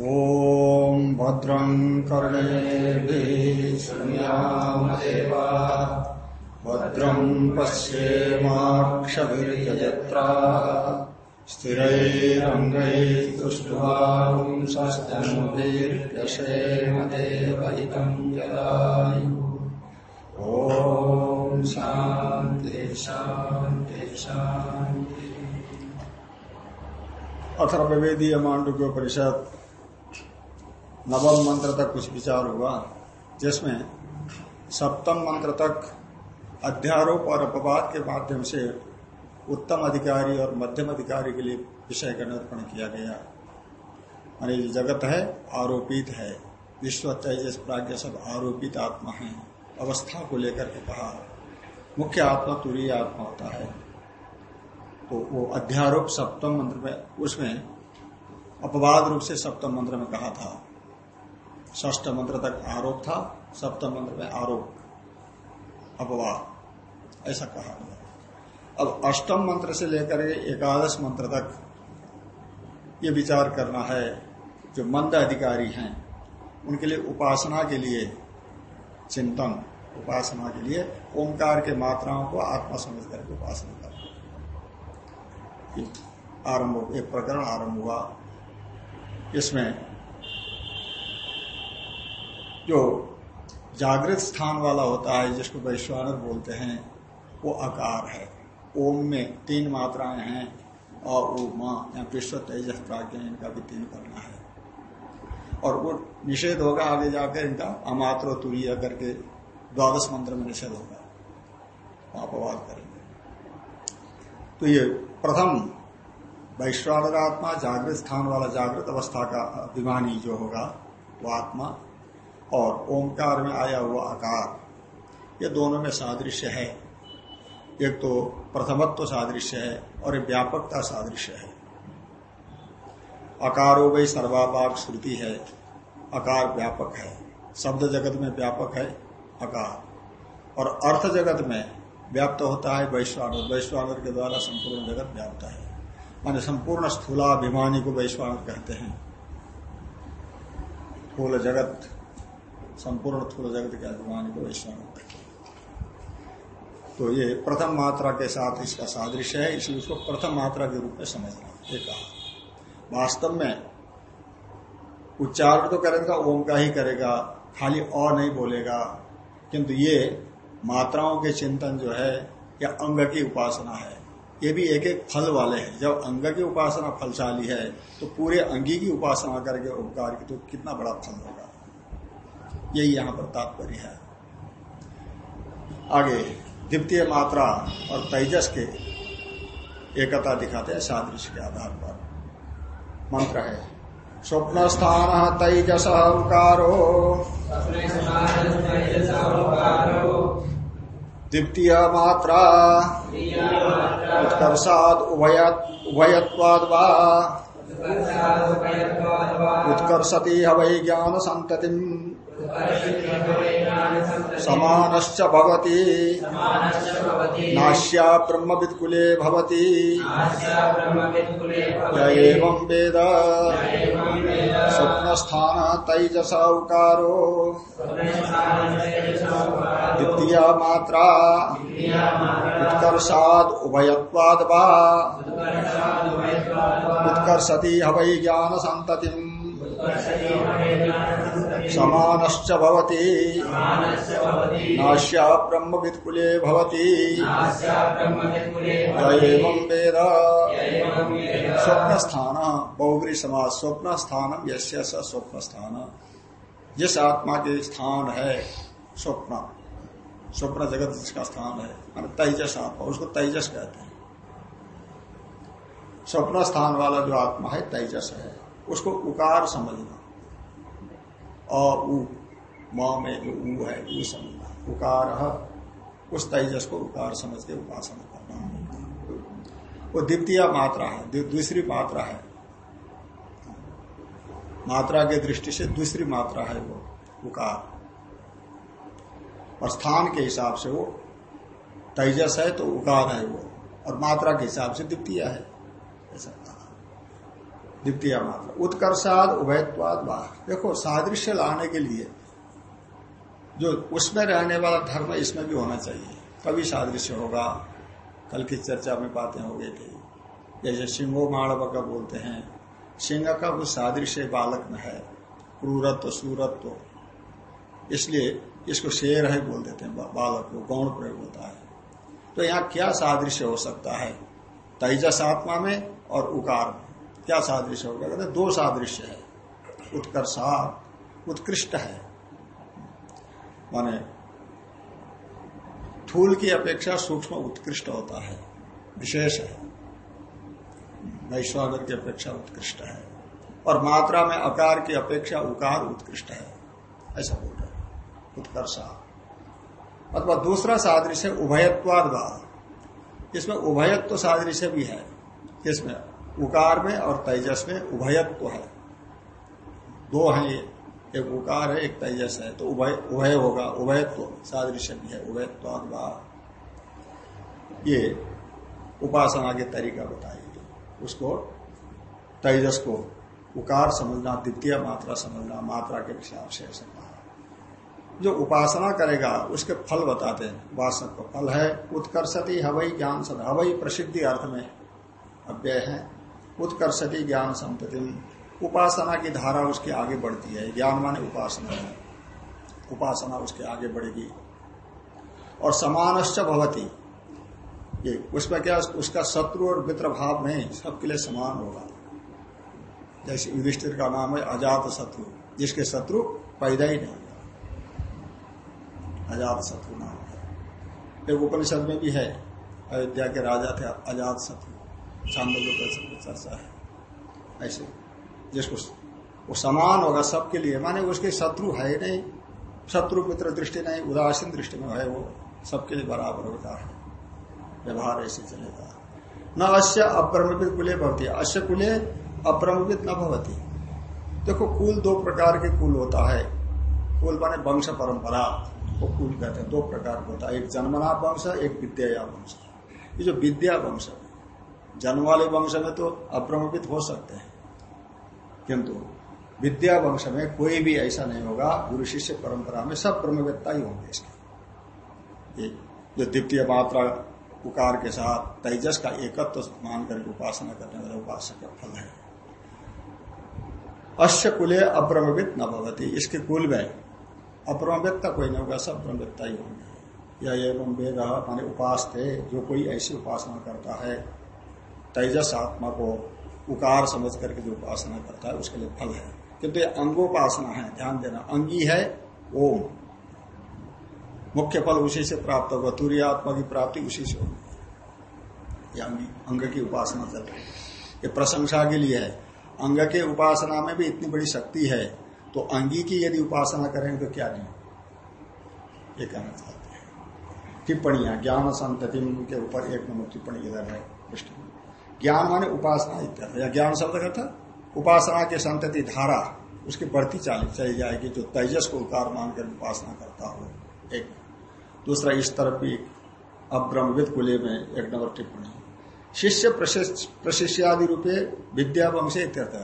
ॐ भद्रं कर्णेभिः शृणुयामदेवा भद्रं पश्येमाक्षभिर्यजत्रा। स्थिरैरङ्गैस्तुष्ट्वांसस्तनुभिर्यशेमदेवहितं यदायु ॐ नवम मंत्र तक कुछ विचार हुआ, जिसमें सप्तम मंत्र तक अध्यारोप और अपवाद के माध्यम से उत्तम अधिकारी और मध्यम अधिकारी के लिए विषय का निरूपण किया गया। मानी जगत है, आरोपित है। विश्व तेजस प्राज्ञ सब आरोपित आत्मा है। अवस्था को लेकर के कहा, मुख्य आत्मा तुरीय आत्मा होता है। तो वो अध्यारोप सप्तम मंत्र में, उसमें अपवाद रूप से सप्तम मंत्र में कहा था। ष्ठ मंत्र तक आरोप था सप्तम मंत्र में आरोप, अपवाद, ऐसा कहा गया। अब अष्टम मंत्र से लेकर एकादश मंत्र तक ये विचार करना है, जो मंद अधिकारी हैं, उनके लिए उपासना के लिए चिंतन, उपासना के लिए ओंकार के मात्राओं को आत्मा समझ करके उपासना करना। आरंभ, एक प्रकरण आरंभ हुआ। इसमें जो जागृत स्थान वाला होता है, जिसको वैश्वानर बोलते हैं, वो अकार है। ओम में तीन मात्राएँ हैं और ओ माँ, या विश्व तेजस प्राज्ञ, इनका भी तीन करना है। और वो निषेध होगा, आगे जाकर इनका अमात्र तुरीय करके द्वादश मंत्र में निषेध होगा। अपवाद करेंगे। तो ये प्रथम वैश्वानर आत्मा जागृत स्थान वाला जागृत अवस्था का अभिमानी जो होगा, वो आत्मा और ओंकार में आया हुआ आकार, ये दोनों में सादृश्य है। एक तो प्रथमत्व सादृश्य है और एक व्यापकता सादृश्य है। अकारो वही सर्वाभाग श्रुति है अकार व्यापक है। शब्द जगत में व्यापक है अकार और अर्थ जगत में व्याप्त होता है वैश्वानर। वैश्वानर के द्वारा संपूर्ण जगत व्याप्त है। माने संपूर्ण स्थूलाभिमानी को वैश्वानर कहते हैं। स्थूल जगत संपूर्ण स्थूल जगत के अभिमानी को हैं। तो ये प्रथम मात्रा के साथ इसका सादृश्य है, इसलिए उसको प्रथम मात्रा के रूप में समझना ये कहा। वास्तव में उच्चारण तो करेगा, ओम का ही करेगा, खाली अ नहीं बोलेगा, किंतु ये मात्राओं के चिंतन जो है, या अंग की उपासना है, ये भी एक एक फल वाले हैं। जब अंग की उपासना फलशाली है तो पूरे अंगी की उपासना करके उपकार की तो कितना बड़ा फल होगा। यही यहाँ पर तात्पर्य है। आगे द्वितीय मात्रा और तेजस के एकता दिखाते हैं सादृश्य के आधार पर। मंत्र है स्वप्न स्थान तेजस उकारो। द्वितीय मात्रा उत्कर्षाद उभयत्वाद वा उत्कर्षति हवै ज्ञान संतति समानश्च भवति। नाश्या ब्रह्मवित्कुले भवति। एवं वेद। स्वप्नस्थान तैजसौकारो द्वितीय मात्रा। उत्कर्षाद उभयत्वाद वा उत्कर्षति हवै ज्ञान संततिम् समानश्च भवति। नाश्या ब्रह्मवित्कुले भवति। एवं वेद। स्वप्न स्थान बहुग्री समाज स्वप्न स्थान यश्य स्वप्न स्थान जिस आत्मा के स्थान है स्वप्न। स्वप्न जगत जिसका स्थान है मान तेजस आत्मा उसको तेजस कहते हैं। स्वप्न स्थान वाला जो आत्मा है तेजस है। उसको उकार समझना। और उ माँ जो ऊ है ऊ समझना उकार उस तेजस को उकार समझ के उपासना करना। वो द्वितीय मात्रा है दूसरी मात्रा है। मात्रा के दृष्टि से दूसरी मात्रा है वो, उकार। और स्थान के हिसाब से वो तेजस है तो उकार है वो। और मात्रा के हिसाब से द्वितीय है। द्वितीय मात्रा उत्कर्षाद, उभयत्वाद वाह देखो, सादृश्य लाने के लिए जो उसमें रहने वाला धर्म इसमें भी होना चाहिए। कभी सादृश्य होगा, कल की चर्चा में बातें हो गई थी। जैसे सिंहो माणव का बोलते हैं, सिंह का वो सादृश्य बालक में है, क्रूरत्व, सूरत्व। इसलिए इसको शेर है बोल देते हैं बालक को, गौण प्रयोग होता है। तो यहाँ क्या सादृश्य हो सकता है? तेजस आत्मा में और उकार में। क्या सादृश्य होगा? कहते दो सादृश्य है। उत्कर्षात उत्कृष्ट है। माने थूल की अपेक्षा सूक्ष्म उत्कृष्ट होता है, विशेष है। नैश्वागर की अपेक्षा उत्कृष्ट है। और मात्रा में अकार की अपेक्षा उकार उत्कृष्ट है। ऐसा बोल रहे उत्कर्षा अथवा दूसरा सादृश्य उभयत्वाद इसमें उभयत्व सादृश्य भी है। इसमें उकार में और तेजस में उभयत्व है। दो हैं ये। एक उकार है, एक तेजस है। तो उभय उभय होगा। उभयत्व सादृश्य भी है। उभयत्व ये उपासना के तरीका बताइए। उसको तेजस को उकार समझना, द्वितीय मात्रा समझना, मात्रा के हिसाब से जो उपासना करेगा, उसके फल बताते हैं। वासक का फल है, उत्कर्षति हवाई ज्ञान सद। हवाई प्रसिद्धि अर्थ में अव्यय है। उत्कर्षति ज्ञान संतति। उपासना की धारा उसके आगे बढ़ती है। ज्ञान माने उपासना। है उपासना उसके आगे बढ़ेगी। और समानश्च भवती। ये उसमें क्या, उसका शत्रु और मित्र भाव नहीं, सबके लिए समान होगा। जैसे युधिष्ठिर का नाम है अजात शत्रु, जिसके शत्रु पैदा ही नहीं अजात शत्रु नाम है। उपनिषद में भी है, अयोध्या के राजा थे अजात शत्रु। चांदों चर्चा है। ऐसे। जिसको वो समान होगा सबके लिए। माने उसके शत्रु है नहीं। शत्रु मित्र दृष्टि नहीं, उदासीन दृष्टि में है वो। सबके लिए बराबर होता है। व्यवहार ऐसे चलेगा। न अश्य अप्रमित कुले भवती। अश्य कुले अप्रमित न भवती। देखो, कुल दो प्रकार के कुल होता है। कुल माने वंश परंपरा। वो कुल कहते हैं दो प्रकार होता है। एक जन्मना वंश, एक विद्या वंश। ये जो विद्या वंश जन्म वाले वंश में तो अप्रमित हो सकते हैं। किंतु विद्या वंश में कोई भी ऐसा नहीं होगा, गुरु शिष्य परंपरा में सब ब्रह्मवेत्ता ही होंगे इसके। जो द्वितीय मात्रा उकार के साथ तेजस का एकत्व तो मान करके उपासना करने वाले उपासक का फल है। अश्य कुले अब्रह्मविद न भवती, इसके कुल में अब्रह्मवेत्ता कोई नहीं होगा, सब ब्रह्मवेत्ता ही होंगे। या एवं वेद माने उपास थे, जो कोई ऐसी उपासना करता है तेजस आत्मा को उकार समझ करके जो उपासना करता है, उसके लिए फल है। किंतु ये अंगोपासना है, ध्यान देना। अंगी है, ओम। मुख्य फल उसी से प्राप्त होगा। तूर्य आत्मा की प्राप्ति उसी से होगी। अंग की उपासना चल रही है। ये प्रशंसा के लिए है। अंग के उपासना में भी इतनी बड़ी शक्ति है तो अंगी की यदि उपासना करेंगे तो क्या नहीं? ये कहना चाहते हैं। टिप्पणियाँ ज्ञान संतति के ऊपर एक नंबर टिप्पणी इधर है ज्ञान माने उपासना या ज्ञान शब्द का था उपासना के संतति धारा, उसकी बढ़ती चाली चली जाएगी, जो तेजस को उतार मानकर उपासना करता हो। एक। दूसरा, इस तरफ़ भी अब्रह्मविद कुले में एक नंबर टिप्पणी शिष्य प्रशिष्यादि रूपे विद्या वंश इत्यर्थ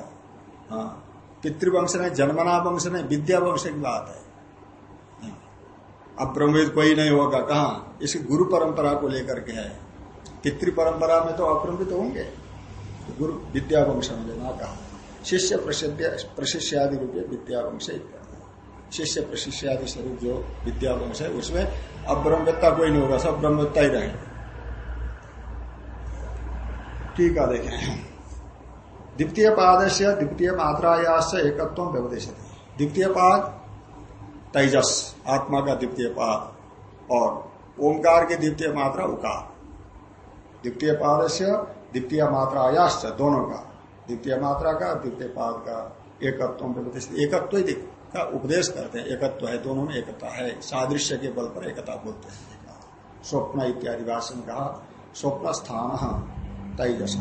हाँ। पितृवंश नहीं, जन्मना वंश ने विद्या वंश की बात है। अब ब्रह्मविद कोई नहीं होगा, कहा? इस गुरु परंपरा को लेकर के है। पितृ परंपरा में तो अप्रमित होंगे। गुरु विद्या वंश लेना कहा शिष्य प्रशिष्यादि रूप विद्या वंश शिष्य प्रशिष्यादि स्वरूप जो विद्या वंश है, उसमें अब कोई नहीं होगा, सब ब्रह्मविद्ता ही रहे ठीक है, देखें। द्वितीय पाद से द्वितीय मात्रायास एकत्व व्यवदेश द्वितीय पाद तेजस, आत्मा का द्वितीय पाद और ओंकार की द्वितीय मात्रा उकार। द्वितीय पाद से द्वितीय मात्रायाश्च दोनों का द्वितीय मात्रा का द्वितीय पाद का एकत्व एकत्व का उपदेश करते हैं। एकत्व है, दोनों में एकता है। सादृश्य के बल पर एकता बोलते हैं। स्वप्न इत्यादि भाषण कहा। स्वप्न स्थान तेजस।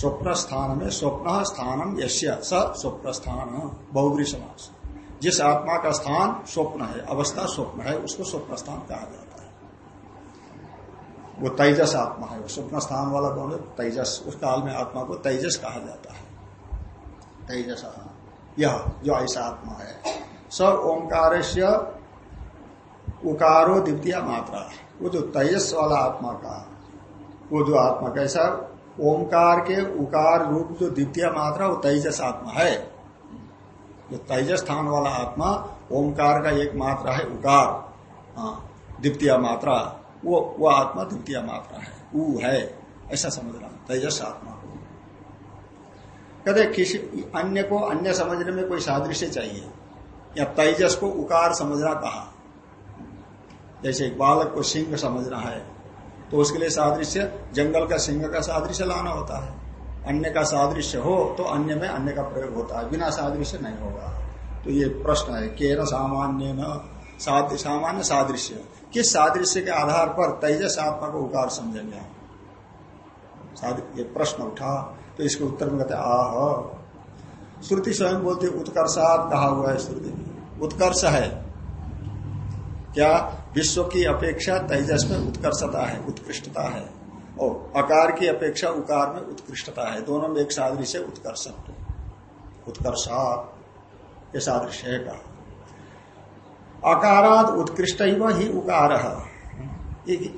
स्वप्न स्थान में स्वप्न स्थानम यश्य स स्वप्न स्थान बहुग्री समास जिस आत्मा का स्थान स्वप्न है, अवस्था स्वप्न है, उसको स्वप्न स्थान कहा जाता है। वो तेजस आत्मा है स्वप्न स्थान वाला कौन है? तेजस, उस काल में आत्मा को तेजस कहा जाता है। तेजस यह जो ऐसा आत्मा है। सब ओंकार से उकारो द्वितीय मात्रा वो जो तेजस वाला आत्मा का, वो जो आत्मा कैसा ओंकार के उकार रूप जो द्वितीय मात्रा, वो तेजस आत्मा है। जो तेजस स्थान वाला आत्मा, ओंकार का एक मात्रा है, उकार। हाँ द्वितीय मात्रा। वो वो आत्मा द्वितीय मात्रा है। ऊ है। ऐसा समझना तेजस आत्मा को। कहते किसी अन्य को अन्य समझने में कोई सादृश्य चाहिए। या तेजस को उकार समझना कहा। जैसे एक बालक को सिंह समझना है तो उसके लिए सादृश्य, जंगल का सिंह का सादृश्य लाना होता है। अन्य का सादृश्य हो तो अन्य में अन्य का प्रयोग होता है। बिना सादृश्य नहीं होगा। तो ये प्रश्न है के न सामान्य न सामान्य सादृश्य। किस सादृश्य के आधार पर तेजस आत्मा को उकार समझेंगे ये प्रश्न उठा तो इसके उत्तर में कहते आह। श्रुति स्वयं बोलती, उत्कर्षात कहा हुआ है श्रुति। उत्कर्ष है। क्या विश्व की अपेक्षा तेजस में उत्कर्षता है, उत्कृष्टता है? और अकार की अपेक्षा उकार में उत्कृष्टता है। दोनों में एक सादृश्य उत्कर्षत्व। उत्कर्षात, ये सादृश्य है का अकारात उत्कृष्ट ही उकार।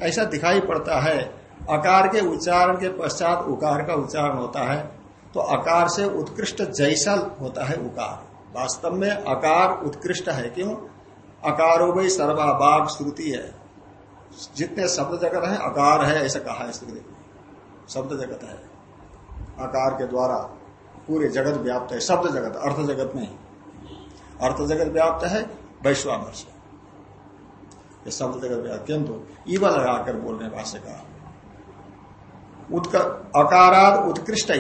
ऐसा दिखाई पड़ता है अकार के उच्चारण के पश्चात उकार का उच्चारण होता है तो अकार से उत्कृष्ट जैसा होता है उकार। वास्तव में अकार उत्कृष्ट है, क्यों? अकारो भाई सर्वाभाग श्रुति है। जितने शब्द जगत है अकार है, ऐसा कहा है स्त्री शब्द जगत है। आकार के द्वारा पूरे जगत व्याप्त है। शब्द जगत, अर्थ जगत में अर्थ जगत व्याप्त है वैश्वामर से ये शब्द जगत किंतु ईवा लगाकर बोल रहे भाष्य का अकाराद उत्कृष्ट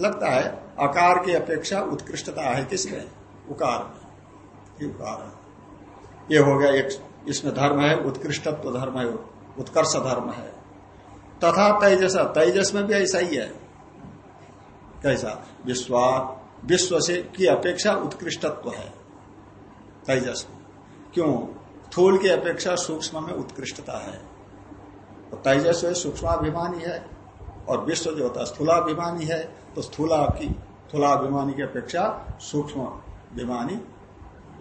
लगता है आकार की अपेक्षा उत्कृष्टता है किसमें? उकार में। उकार ये हो गया एक, इसमें धर्म है, उत्कृष्टत्व धर्म है, उत्कर्ष धर्म है। तथा तेजस तेजस में भी ऐसा ही है। कैसा? विश्वा, विश्व से की अपेक्षा उत्कृष्टत्व है। तेजस क्यों? थूल की अपेक्षा सूक्ष्म में उत्कृष्टता है। तो तेजस है, सूक्ष्माभिमानी है और विश्व जो होता है, स्थूलाभिमानी है तो स्थूला की, स्थूलाभिमानी की अपेक्षा सूक्ष्म विमानी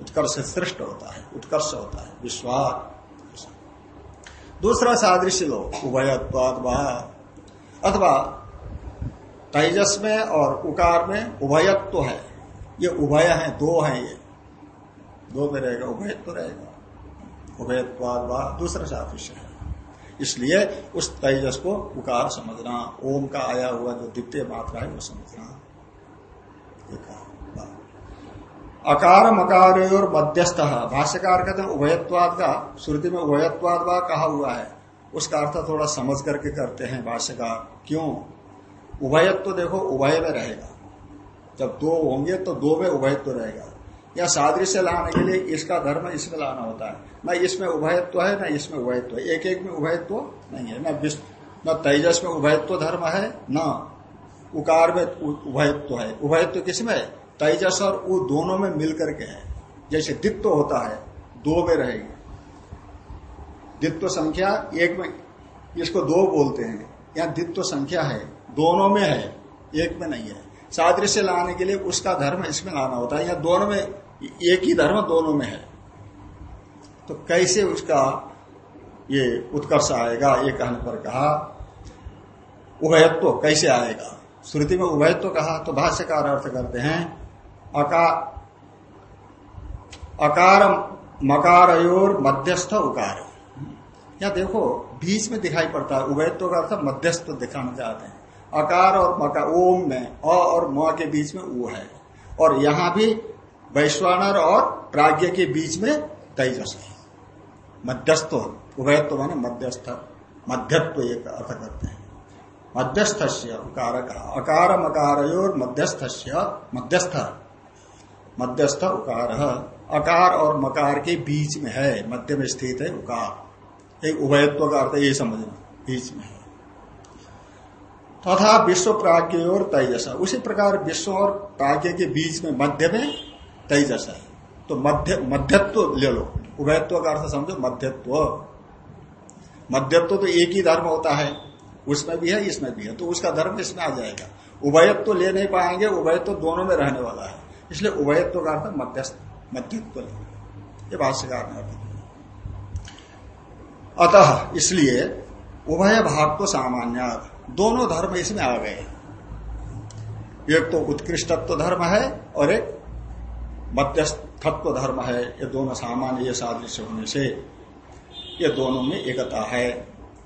उत्कर्ष श्रेष्ठ होता है, उत्कर्ष होता है विश्वास दूसरा सादृश्य लो उभयत्वाद अथवा तेजस में और उकार में उभयत्व है। ये उभय है, दो है ये। दो में रहेगा उभयत्व रहेगा। उभयत्वाद दूसरा सादृश्य है। इसलिए उस तेजस को उकार समझना, ओम का आया हुआ जो द्वितीय मात्रा है, वो समझना। अकार मकार और मध्यस्थ भाष्यकार कहते हैं उभयत्वाद का, श्रुति में उभयत्वाद वा कहा हुआ है। उसका अर्थ थोड़ा समझ करके करते हैं भाष्यकार। क्यों? उभयत्व देखो, उभय में रहेगा। जब दो होंगे तो दो में उभयत्व रहेगा। या सादृश्य लाने के लिए इसका धर्म इसमें लाना होता है। न इसमें उभयत्व है, न इसमें उभयत्व एक एक में उभयत्व नहीं है। न न तेजस में उभयत्व धर्म है, न उकार में उभयत्व है। उभयत्व किसमें तेजस और वो दोनों में मिलकर के है। जैसे दित्व होता है, दो में रहेगी। दित्व संख्या एक में, इसको दो बोलते हैं। यहाँ दित्व संख्या है, दोनों में है, एक में नहीं है। सादृश्य लाने के लिए उसका धर्म इसमें लाना होता है। या दोनों में एक ही धर्म दोनों में है। तो कैसे उसका ये उत्कर्ष आएगा, ये कहने पर कहा, उभयत्व तो कैसे आएगा? श्रुति में उभयत्व तो कहा तो भाष्यकार अर्थ करते हैं अकार अकार मकारयोर मध्यस्थ उकार। या देखो, बीच में दिखाई पड़ता है, उभयत्व का अर्थ मध्यस्थ दिखाना चाहते हैं। अकार और मका, ओम में, अ और म के बीच में वो है। और यहाँ भी वैश्वानर और प्राज्ञ के बीच में तेजस है। मध्यस्थ उभयत्व माने मध्यस्थ। मध्यत्व एक अर्थ करते हैं। मध्यस्थ से उकार अकार मकार मध्यस्थ मध्यस्थ। मध्यस्थ उकार। अकार और मकार के बीच में है। मध्य में स्थित है उकार। एक उभयत्व का अर्थ ये समझना। बीच में है। तथा विश्व प्राज्ञ और तेजस। उसी प्रकार विश्व और प्राज्ञ के बीच में मध्य में तेजस है तो मध्य, मध्यत्व ले लो। उभयत्व का अर्थ समझो, मध्यत्व। मध्यत्व तो एक ही धर्म होता है। उसमें भी है, इसमें भी है। तो उसका धर्म इसमें आ जाएगा। उभयत्व तो ले नहीं पाएँगे, उभयत्व तो दोनों में रहने वाला है। इसलिए उभयत्व का अर्थ मध्यस्थ, मध्यत्व ये भाष्यकार ने अर्थ अतः इसलिए उभय भाग तो सामान्य। दोनों धर्म इसमें आ गए एक तो उत्कृष्टत्व धर्म है और एक मध्यस्थत्व धर्म है ये दोनों सामान्य ये सादृश्य होने से ये दोनों में एकता है।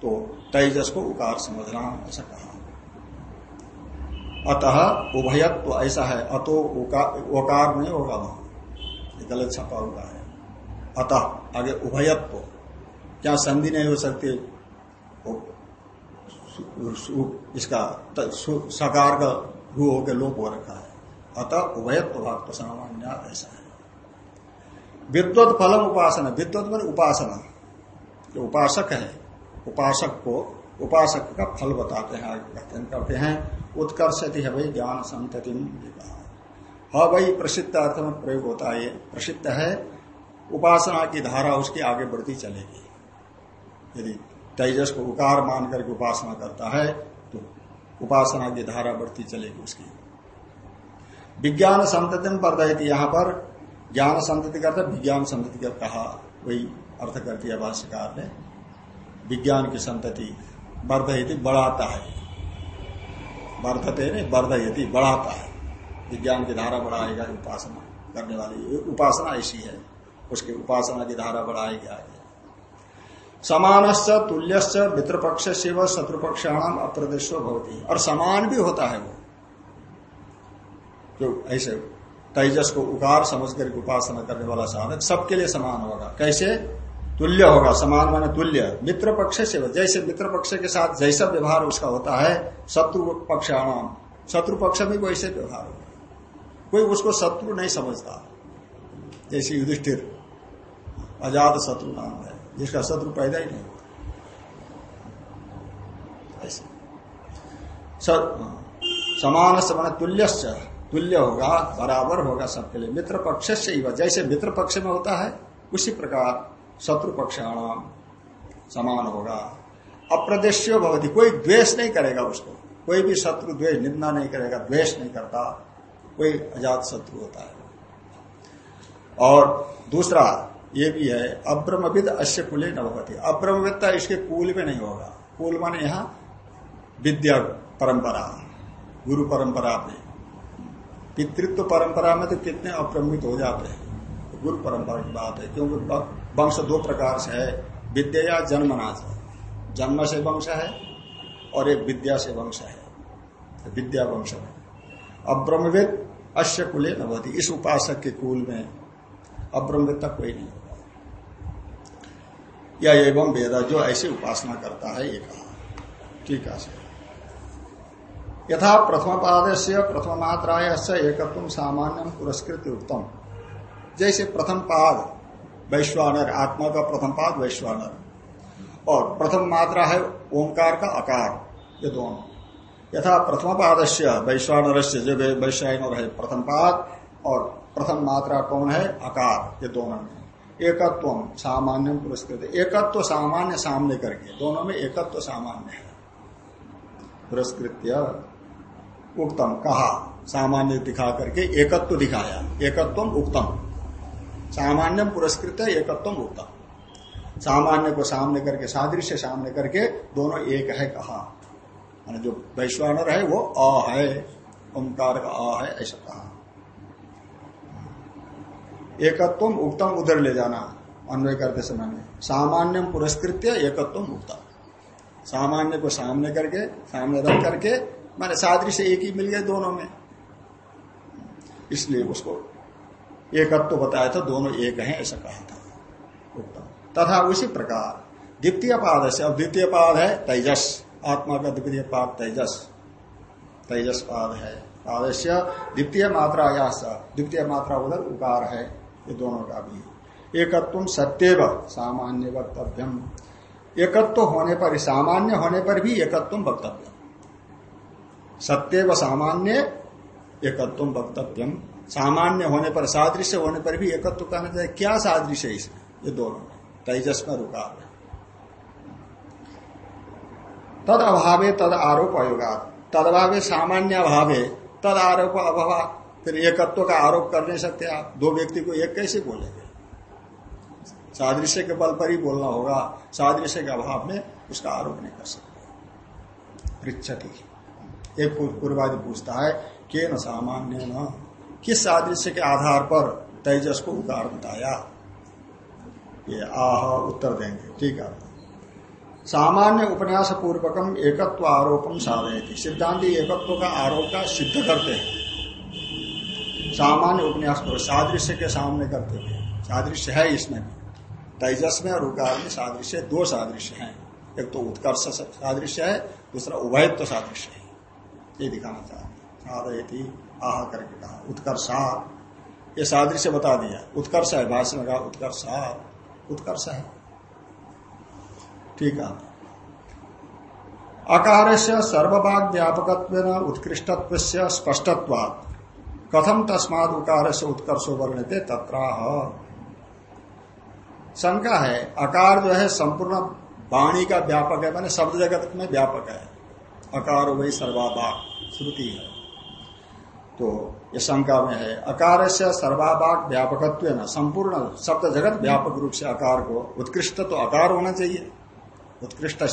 तो तेजस को उकार समझना ऐसा कहा। अतः उभयत्व तो ऐसा है अतो ओकार नहीं होगा वहाँ। गलत छपा हुआ है। अतः आगे उभयत्व तो, क्या संधि नहीं हो सकती? इसका सकार का रू होकर लोप हो रखा है। अतः उभयत्व तो भाग तो सामान्य ऐसा है विद्वत फलम उपासना। विद्वत मन उपासना। जो उपासक है, उपासक को उपासक का फल बताते हैं, आगे कहते करते हैं उत्कर्ष है भाई ज्ञान संतति हाँ भाई प्रसिद्ध अर्थ में प्रयोग होता है प्रसिद्ध है, उपासना की धारा उसकी आगे बढ़ती चलेगी। यदि तेजस को उकार मान करके उपासना करता है तो उपासना की धारा बढ़ती चलेगी उसकी। विज्ञान संतति वर्धयती यहाँ पर। ज्ञान संतति करता, विज्ञान संतति कहा वही अर्थ कर दिया भाष्यकार ने। विज्ञान की संतति वर्धयती, बढ़ाता है। वर्धते नहीं, वर्धयती, बढ़ाता है। विज्ञान की धारा बढ़ाएगा, उपासना करने वाली। उपासना ऐसी है। उसकी उपासना की धारा बढ़ाएगी आगे। समानश्च, तुल्यश्च मित्र पक्ष से व शत्रुपक्षाणाम अप्रदेशो भवती। और समान भी होता है वो। जो ऐसे तेजस को उकार समझ कर उपासना करने वाला साधक सबके लिए समान होगा। कैसे? तुल्य होगा, समान माने तुल्य। मित्र पक्ष से जैसे मित्र पक्ष के साथ जैसा व्यवहार उसका होता है, शत्रु पक्षाणाम शत्रु पक्ष में वैसे व्यवहार होगा। कोई उसको शत्रु नहीं समझता। जैसे युधिष्ठिर आज़ाद शत्रु नाम है, जिसका शत्रु पैदा ही नहीं होता। ऐसे। समान से मान तुल्य तुल्य होगा, बराबर होगा सबके लिए। मित्र पक्ष से ही जैसे मित्र पक्ष में होता है, उसी प्रकार शत्रु पक्षाणाम समान होगा। अप्रदेश्य भवती। कोई द्वेष नहीं करेगा उसको। कोई भी शत्रु द्वेष, निंदा नहीं करेगा, द्वेष नहीं करता। कोई अजात शत्रु होता है। और दूसरा ये भी है अब्रमविद अश्य कुले न भगवती अब्रमविदता इसके कुल में नहीं होगा। कुल माने यहाँ विद्या परंपरा, गुरु परंपरा में। पितृत्व परंपरा में तो कितने अप्रमित हो जाते हैं। गुरु परंपरा की बात है, क्योंकि वंश दो प्रकार से है, विद्या या जन्मना से जन्म से वंश है और एक विद्या से वंश है। विद्या वंश है। अब्रमविद अश्य कुले न इस उपासक के कुल में अब्रमविद तक कोई नहीं या एवं वेद जो ऐसे उपासना करता है, ये कहा। ठीक है यथा प्रथम पाद से प्रथम मात्राय एकत्व सामान्य पुरस्कृत उत्तम जैसे प्रथम पाद, वैश्वानर, आत्मा का प्रथम पाद, वैश्वानर। और प्रथम मात्रा है ओंकार का आकार, ये दोनों। यथा प्रथम पाद से वैश्वानर से जो वैश्वानर है, प्रथम पाद और प्रथम मात्रा कौन है? आकार, ये दोनों में। एकत्व सामान्य पुरस्कृत, एकत्व सामान्य सामने करके, दोनों में एकत्व सामान्य है। पुरस्कृत उत्तम कहा। सामान्य दिखा करके एकत्व दिखाया। एकत्व उत्तम सामान्य पुरस्कृत है एकत्व उत्तम सामान्य को सामने करके, सादृश्य सामने करके दोनों एक है कहा। जो वैश्वानर है, वो अ है। ओंकार का अ है, ऐसा कहा। एकत्व उक्तम, उधर ले जाना। अन्वय करते समय में। सामान्य पुरस्कृत एकत्व उक्तम। सामान्य को सामने करके, सामने रख करके मैंने सादृश एक ही मिल गए दोनों में। इसलिए उसको एकत्व बताया था, दोनों एक हैं, ऐसा कहा था। उत्तम। तथा उसी प्रकार, द्वितीय पाद से, अब द्वितीय पाद है तेजस। आत्मा का द्वितीय पाद तेजस। तेजस पाद है। पादस्य द्वितीय मात्रा या द्वितीय मात्रा उधर उकार है, ये दोनों का भी। एकत्व सत्यव, सामान्य वक्तव्यम। एकत्व होने पर, सामान्य होने पर भी एकत्व वक्तव्य सत्यव सामान्य एकत्व वक्तव्यम। सामान्य होने पर, सादृश्य होने पर भी एकत्व कहना चाहिए, क्या सादृश्य है इसमें ये दोनों। तेजस में रुका तद अभावे, तद आरोप अयोगा तद अभावे सामान्य भावे तद आरोप अभाव, फिर एकत्व का आरोप कर नहीं सकते आप। दो व्यक्ति को एक कैसे बोलेंगे? सादृश्य के बल पर ही बोलना होगा। सादृश्य के अभाव में उसका आरोप नहीं कर सकते। पृछति एक पूर्वादि पूछता है के न सामान्य न किस सादृश्य के आधार पर तेजस को उकार बताया? ये आह, उत्तर देंगे। ठीक है। सामान्य उपन्यास पूर्वकम एकत्व आरोपम साधयती। सिद्धांत एकत्व का आरोप का सिद्ध करते हैं। सामान्य उपन्यास पूर्व सादृश्य के सामने करते हैं। सादृश्य है इसमें। भी तेजस में और उकार में सादृश्य, दो सादृश्य हैं। एक तो उत्कर्ष सादृश्य है, दूसरा उभयत्व सादृश्य है। ये दिखाना चाहते साधयती आह करके कहा, उत्कर्षा ये सादृश्य बता दिया, उत्कर्ष है भाषण में कहा, उत्कर्ष उत्कर्ष है। ठीक है। अकार से सर्वभाग व्यापक उत्कृष्टत्व से स्पष्टत्वाद कथम तस्माद उकार से उत्कर्षो वर्णते तत्राह। शंका है, अकार जो है, संपूर्ण वाणी का व्यापक है, मैंने शब्द जगत में व्यापक है। अकार वही सर्वाभाग श्रुति है। तो ये शंका में है अकार से सर्वाभाग व्यापकत्व न, संपूर्ण शब्द जगत व्यापक रूप से अकार को उत्कृष्ट तो अकार होना चाहिए। उत्कृष्ट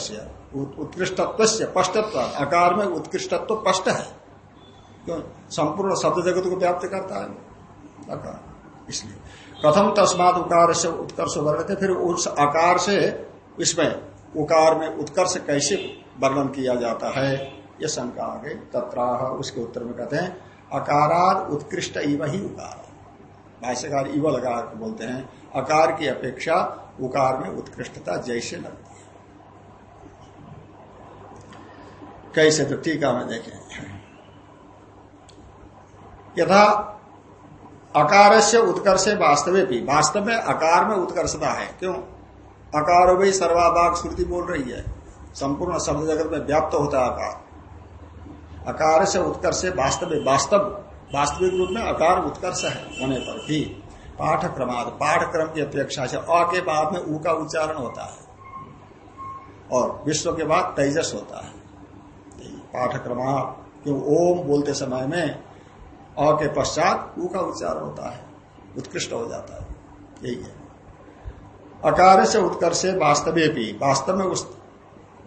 उत्कृष्टत्व से स्पष्टत्व अकार में उत्कृष्टत्व स्पष्ट है। क्यों? संपूर्ण शब्द जगत को व्याप्त करता है अकार। इसलिए प्रथम तस्मात उकार से उत्कर्ष वर्णन थे फिर उस आकार से इसमें उकार में उत्कर्ष कैसे वर्णन किया जाता है। ये शंका आ गई तत्राह, उसके उत्तर में कहते हैं, अकाराद उत्कृष्ट इव ही उकार। भाष्यकार इव लगा बोलते हैं, अकार की अपेक्षा उकार में उत्कृष्टता जैसे लगती है। कैसे? तो टीका में देखें। यथा अकार से उत्कर्ष वास्तव भी, वास्तव में अकार में उत्कर्षता है। क्यों? अकार वही सर्वाभाग श्रुति बोल रही है। संपूर्ण शब्द जगत में व्याप्त होता है आकार। अकार से उत्कर्ष वास्तव वास्तव, वास्तविक रूप में अकार उत्कर्ष है, होने पर भी। पाठ क्रमाद पाठ क्रम की अपेक्षा से अ के बाद में ऊ का उच्चारण होता है। और विश्व के बाद तेजस होता है। पाठ क्रमाद क्यों ओम बोलते समय में अ के पश्चात ऊ का उच्चारण होता है, उत्कृष्ट हो जाता है। यही है। अकार से उत्कर्ष वास्तवे भी, वास्तव में उस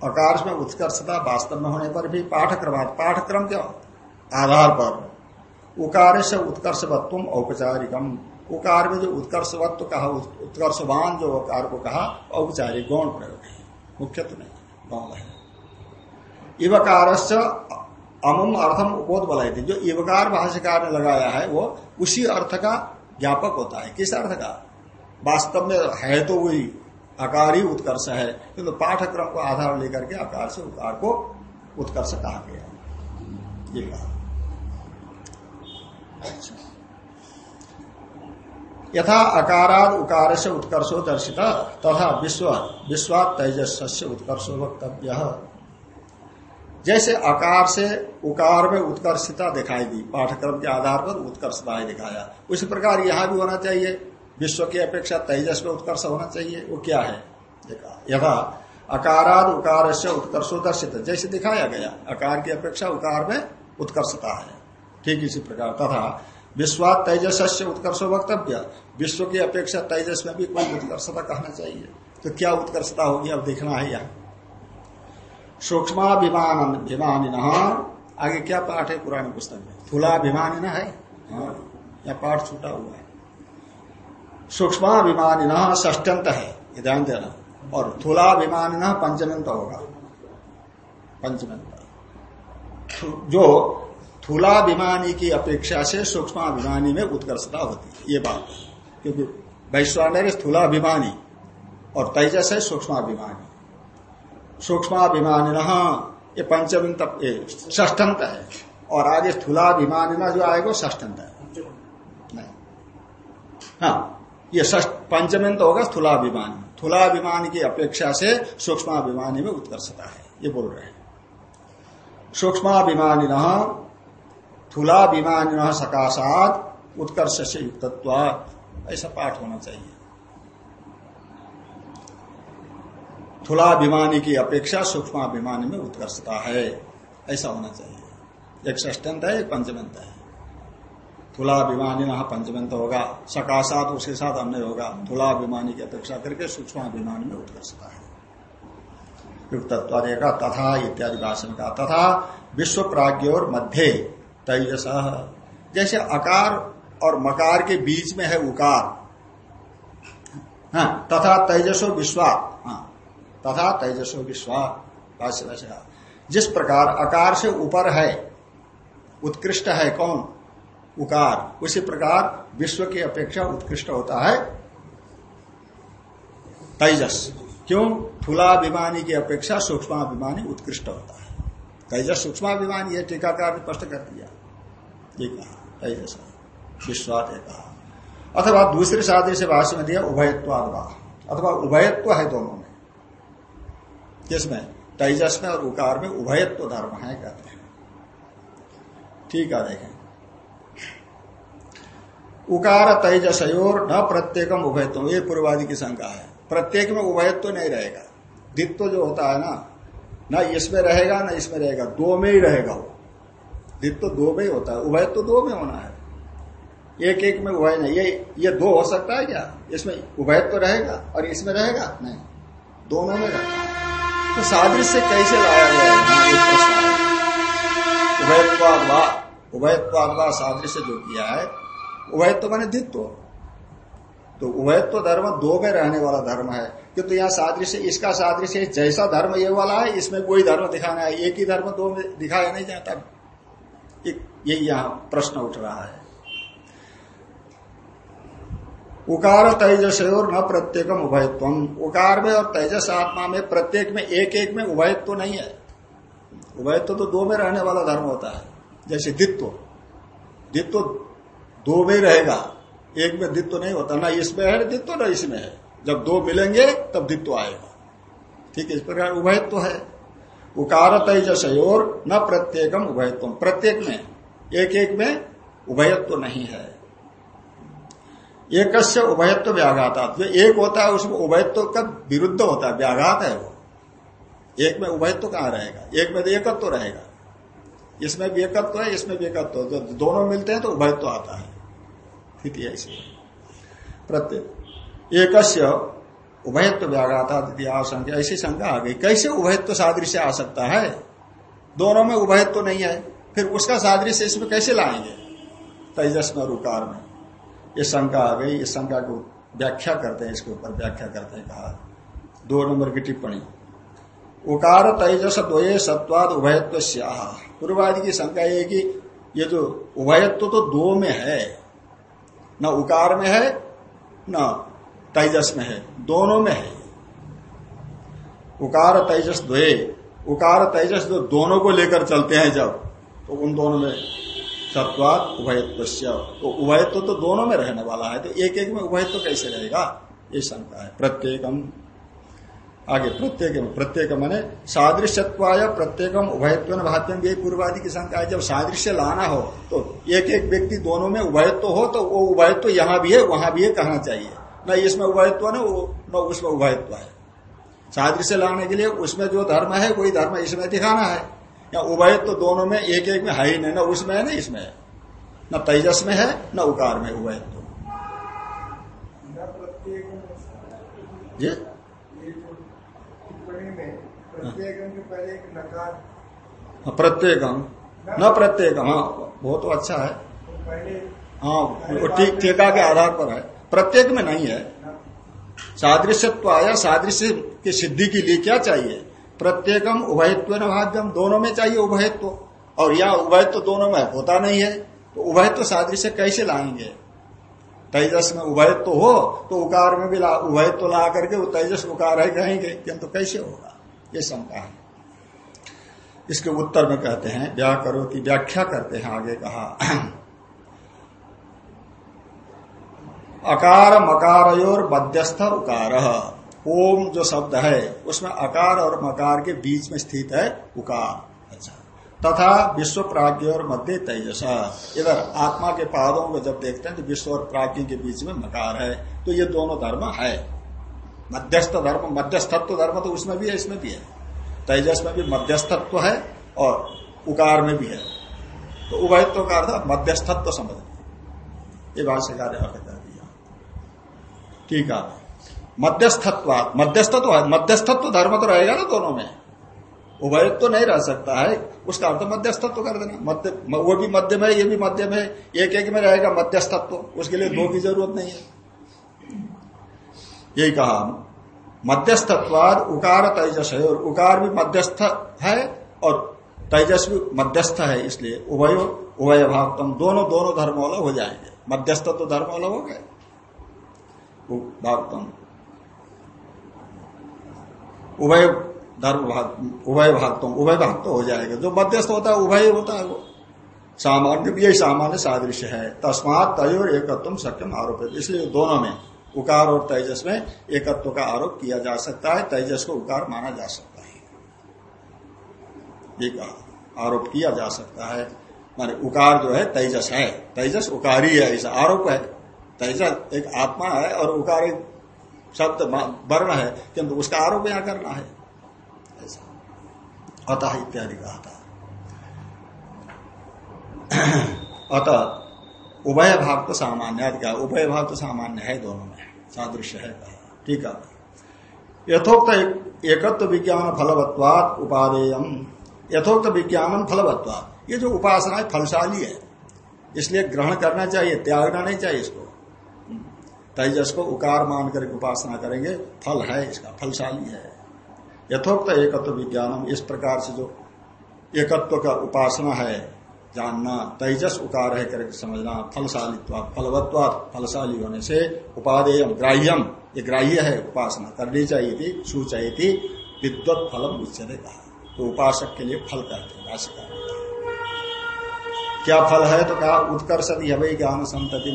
अकार में उत्कर्षता वास्तव में होने पर भी पाठक्रम पाठक्रम के आधार पर उकार से उत्कर्षवत्व औपचारिकम। उकार में जो उत्कर्षवत्व कहा, उत्कर्षवान जो उकार को कहा, औपचारिक गौण प्रयोग है। मुख्य तो नहीं गौण है। इवकार अमुम अर्थम उपोध बलाई थी जो इवकार भाष्यकार ने लगाया है, वो उसी अर्थ का ज्ञापक होता है। किस अर्थ का? वास्तव में है तो वही आकार ही उत्कर्ष है। किंतु तो पाठक्रम को आधार लेकर के आकार से उकार को उत्कर्ष कहा गया ये कहा। यथा अकाराद उकार से उत्कर्षो दर्शिता, तथा विश्व विश्वात तेजस से उत्कर्षो वक्तव्य। जैसे आकार से उकार में उत्कर्षता दिखाई दी पाठक्रम के आधार पर उत्कर्षता दिखाया। उसी प्रकार यहाँ भी होना चाहिए। विश्व की अपेक्षा तेजस में उत्कर्ष होना चाहिए वो क्या है? देखा यथा अकाराद उकार से उत्कर्षो दर्शित। जैसे दिखाया गया अकार की अपेक्षा उकार में उत्कर्षता है। ठीक इसी प्रकार तथा विश्वात तेजस से उत्कर्ष वक्तव्य। विश्व की अपेक्षा तेजस में भी कोई उत्कर्षता कहना चाहिए। तो क्या उत्कर्षता होगी अब देखना है यहाँ। सूक्ष्माभिमान भिमानी आगे क्या पाठ है पुराने पुस्तक में? थूलाभिमानी है? हाँ, या पाठ छूटा हुआ है। सूक्ष्माभिमानी ष्टंत है ये ध्यान देना और थूलाभिमानी पंचमंत होगा। पंचमंत जो थूलाभिमानी की अपेक्षा से सूक्ष्माभिमानी में उत्कर्षता होती है ये बात। क्योंकि वैश्वानर स्थूलाभिमानी और तेजस है सूक्ष्माभिमानी। सूक्ष्माभिमानी ये पंचमंत ष्टंत है। और आगे स्थूलाभिमानी जो आएगा ष्टंत है। नहीं। हाँ। ये पंचमें तो होगा स्थूलाभिमानी। स्थूलाभिमान की अपेक्षा से सूक्ष्माभिमानी में उत्कर्षता है। ये बोल रहे हैं। सूक्ष्माभिमानी न थूलाभिमानी न सकाशात उत्कर्ष से युक्तत्व ऐसा पाठ होना चाहिए। थूलाभिमानी की अपेक्षा सूक्ष्माभिमानी में उत्कर्षता है। ऐसा होना चाहिए। एक षष्टंत है, एक पंचमंत है। तुलाभिमानी वहाँ पंचमंत होगा सकाशात उसके साथ अन्य होगा तुलाभिमानी की अपेक्षा करके सूक्ष्माभिमानी में उत्कृष्टता है। युक्तत्व देगा तथा इत्यादि भाषण का तथा विश्व प्राज्ञ और मध्य तेजस। जैसे अकार और मकार के बीच में है उकार हाँ, तथा तेजसो विश्वा हाँ, तथा तेजसो विश्वा जिस प्रकार आकार से ऊपर है उत्कृष्ट है कौन? उकार। उसी प्रकार विश्व की अपेक्षा उत्कृष्ट होता है। तेजस। क्यों? थूलाभिमानी की अपेक्षा सूक्ष्माभिमानी उत्कृष्ट होता है। तेजस सूक्ष्माभिमानी है टीकाकार ने स्पष्ट कर दिया। तेजस विश्वात कहा। अथवा दूसरे साधे से भाष्य में दिया, उभयत्वादवा। अथवा उभयत्व है दोनों में। किसमें? तेजस में और उकार में उभयत्व धर्म है, कहते हैं। ठीक है, देखें। उकार तेजसयोर न प्रत्येकम उभयत्व ये पूर्वादि की शंका है। प्रत्येक में उभयत्व नहीं रहेगा। दित्व जो होता है ना, न इसमें रहेगा, न इसमें रहेगा। दो में ही रहेगा वो। दित्व दो में ही होता है। उभयत्व दो में होना है। एक एक में उभय नहीं। ये ये दो हो सकता है क्या? इसमें उभयत्व रहेगा और इसमें रहेगा? नहीं। दोनों में रहेगा। तो सादृश्य कैसे लाया गया है? उभयत्वादवा उभयत्वादवा सादृश्य जो किया है उभयत्व माने दित्व तो उभयत्व धर्म दो में रहने वाला धर्म है। कि तो यहाँ सादृश्य, इसका सादृश्य जैसा धर्म ये वाला है, इसमें कोई धर्म दिखाना है। एक ही धर्म दो में दिखाया नहीं जाता। यही यहाँ प्रश्न उठ रहा है। उकार तेजस और न प्रत्येकम उभयत्व उकार में और तेजस आत्मा में, प्रत्येक में एक एक में उभयत्व नहीं है। उभयत्व तो दो में रहने वाला धर्म होता है। जैसे दित्व दित्व दो में रहेगा। एक में दित्व नहीं होता, ना इसमें है दित्व ना इसमें है। जब दो मिलेंगे, तब दित्व आएगा। ठीक है, इस प्रकार उभयत्व है। उकार और न प्रत्येकम उभयत्व। प्रत्येक में एक एक में उभयत्व नहीं है। एक उभयत्व व्याघाता जो एक होता है, उसमें उभयत्व का विरुद्ध होता है। व्याघात है वो। एक में उभयत्व कहाँ रहेगा? एक में तो एकत्व रहेगा। इसमें भी एकत्व है, इसमें भी एकत्व जब दोनों मिलते हैं तो उभयत्व आता है। स्थिति ऐसी। प्रत्येक एक उभयत्व व्याघाता आशंका ऐसी शंका आ गई। कैसे उभयत्व सादृश्य आ सकता है? दोनों में उभयत्व नहीं है, फिर उसका सादृश्य इसमें कैसे लाएँगे? तेजस में और उकार में। ये शंका आ गई, इस शंका को व्याख्या करते हैं, इसके ऊपर व्याख्या करते हैं, कहा। दो नंबर की टिप्पणी। उकार तेजस द्वये सत्वाद उभयत्व पूर्वादि की शंका ये कि ये जो उभयत्व तो दो में है न उकार में है, न तेजस में है, दोनों में है। उकार, तेजस, द्वे। उकार, तेजस जो दोनों को लेकर चलते हैं जब तो उन दोनों में सत्वात उभयत्व तो उभयत्व तो दोनों में रहने वाला है तो एक एक में उभयत्व कैसे रहेगा? ये शंका है। प्रत्येकम आगे प्रत्येक प्रत्येक मैंने सादृश्यत्वाय प्रत्येकम उभयत्व भात्यम ये पूर्वादि की शंका है। जब सादृश्य लाना हो तो एक एक व्यक्ति दोनों में उभयत्व हो तो वो उभयत्व यहाँ भी है वहाँ भी है कहना चाहिए। न इसमें उभयत्व न न उसमें उभयत्व है। सादृश्य लाने के लिए उसमें जो धर्म है वही धर्म इसमें दिखाना है। या उभय तो दोनों में एक एक में है ही नहीं न उसमें है न इसमें है। न तेजस में है न उकार में उभय तो जी? प्रत्येकम न प्रत्येकम हाँ बहुत तो अच्छा है हाँ वो टीका के आधार पर है। प्रत्येक में नहीं है। सादृश्यत्व आया सादृश्य की सिद्धि के लिए क्या चाहिए? प्रत्येकम उभयत्व न भाग्यम दोनों में चाहिए उभयत्व। और यहाँ उभयत्व दोनों में होता नहीं है तो उभयत्व सादृश्य कैसे लाएँगे? तेजस में उभयत्व हो तो उकार में भी ला उभयत्व ला करके वो तेजस उकार है कहेंगे किंतु तो कैसे होगा? ये शंका है। इसके उत्तर में कहते हैं, व्या करो की व्याख्या करते हैं आगे कहा। अकार, मकार मध्यस्थ उकार। ओम जो शब्द है, उसमें अकार और मकार के बीच में स्थित है उकार। अच्छा। तथा विश्व प्राज्ञ और मध्य तेजस। इधर आत्मा के पादों को जब देखते हैं तो विश्व और प्राज्ञ के बीच में मकार है। तो ये दोनों धर्म है। मध्यस्थ धर्म, मध्यस्थत्व धर्म तो उसमें भी है, इसमें भी है। तेजस में भी मध्यस्थत्व है और उकार में भी है। तो उभयत्व का अर्थ मध्यस्थत्व समझ ये भाष्यकार अर्थ कर दिया। ठीक है। मध्यस्थत्व मध्यस्थत्व है, मध्यस्थत्व धर्म तो रहेगा ना दोनों में। उभयत्व तो नहीं रह सकता है, उसका अर्थ मध्यस्थत्व कर देना। मध्य वो भी मध्य में ये भी मध्य में एक एक में रहेगा मध्यस्थत्व, उसके लिए दो की ज़रूरत नहीं है। यही कहा मध्यस्थत्वाद, उकार, तेजस है, और उकार भी मध्यस्थ है और तेजस भी मध्यस्थ है, इसलिए उभय उभय भागतम दोनों दोनों धर्म वाला हो जाएँगे। मध्यस्थ तो धर्म वाला हो गए। भागतम उभय धर्म भाग उभय भाग तो उभय भाग तो हो जाएगा। जो मध्यस्थ होता है, उभय होता है वो। सामान्य, यही सामान्य सादृश्य है। तस्मात तय और एकत्व सक्यम आरोप है इसलिए दोनों में उकार और तेजस में एकत्व का आरोप किया जा सकता है, तेजस को उकार माना जा सकता है। कहा आरोप किया जा सकता है, माने उकार जो है तेजस है। तेजस उकारी है, ऐसा आरोप है। तेजस एक आत्मा है और उकार एक शब्द वर्ण है, किंतु उसका आरोप यहाँ करना है। ऐसा। अतः इत्यादि कहा था। अतः उभय भाव तो सामान्य उभय भाव तो सामान्य है दोनों सादृश्य है। कहा ठीक है। यथोक्त एकत्व विज्ञान फलवत्वात उपादेयम। यथोक्त विज्ञान फलवत्वात। ये जो उपासना है, फलशाली है। इसलिए ग्रहण करना चाहिए, त्यागना नहीं चाहिए इसको। तेजस को उकार मान करके उपासना करेंगे, फल है इसका, फलशाली है। यथोक्त एकत्व विज्ञानम, इस प्रकार से जो एकत्व का उपासना है जानना, तेजस उकार है करके समझना फलशाली फलवत्वा फलशाली होने से उपादेय ग्राह्यम ये ग्राह्य है उपासना, करनी चाहिए थी सुचाई थी, विद्वत फलम उच्चने कहा। तो उपासक के लिए फल कहते हैं क्या फल है तो कहा उत्कर्ष हवे ज्ञान संतति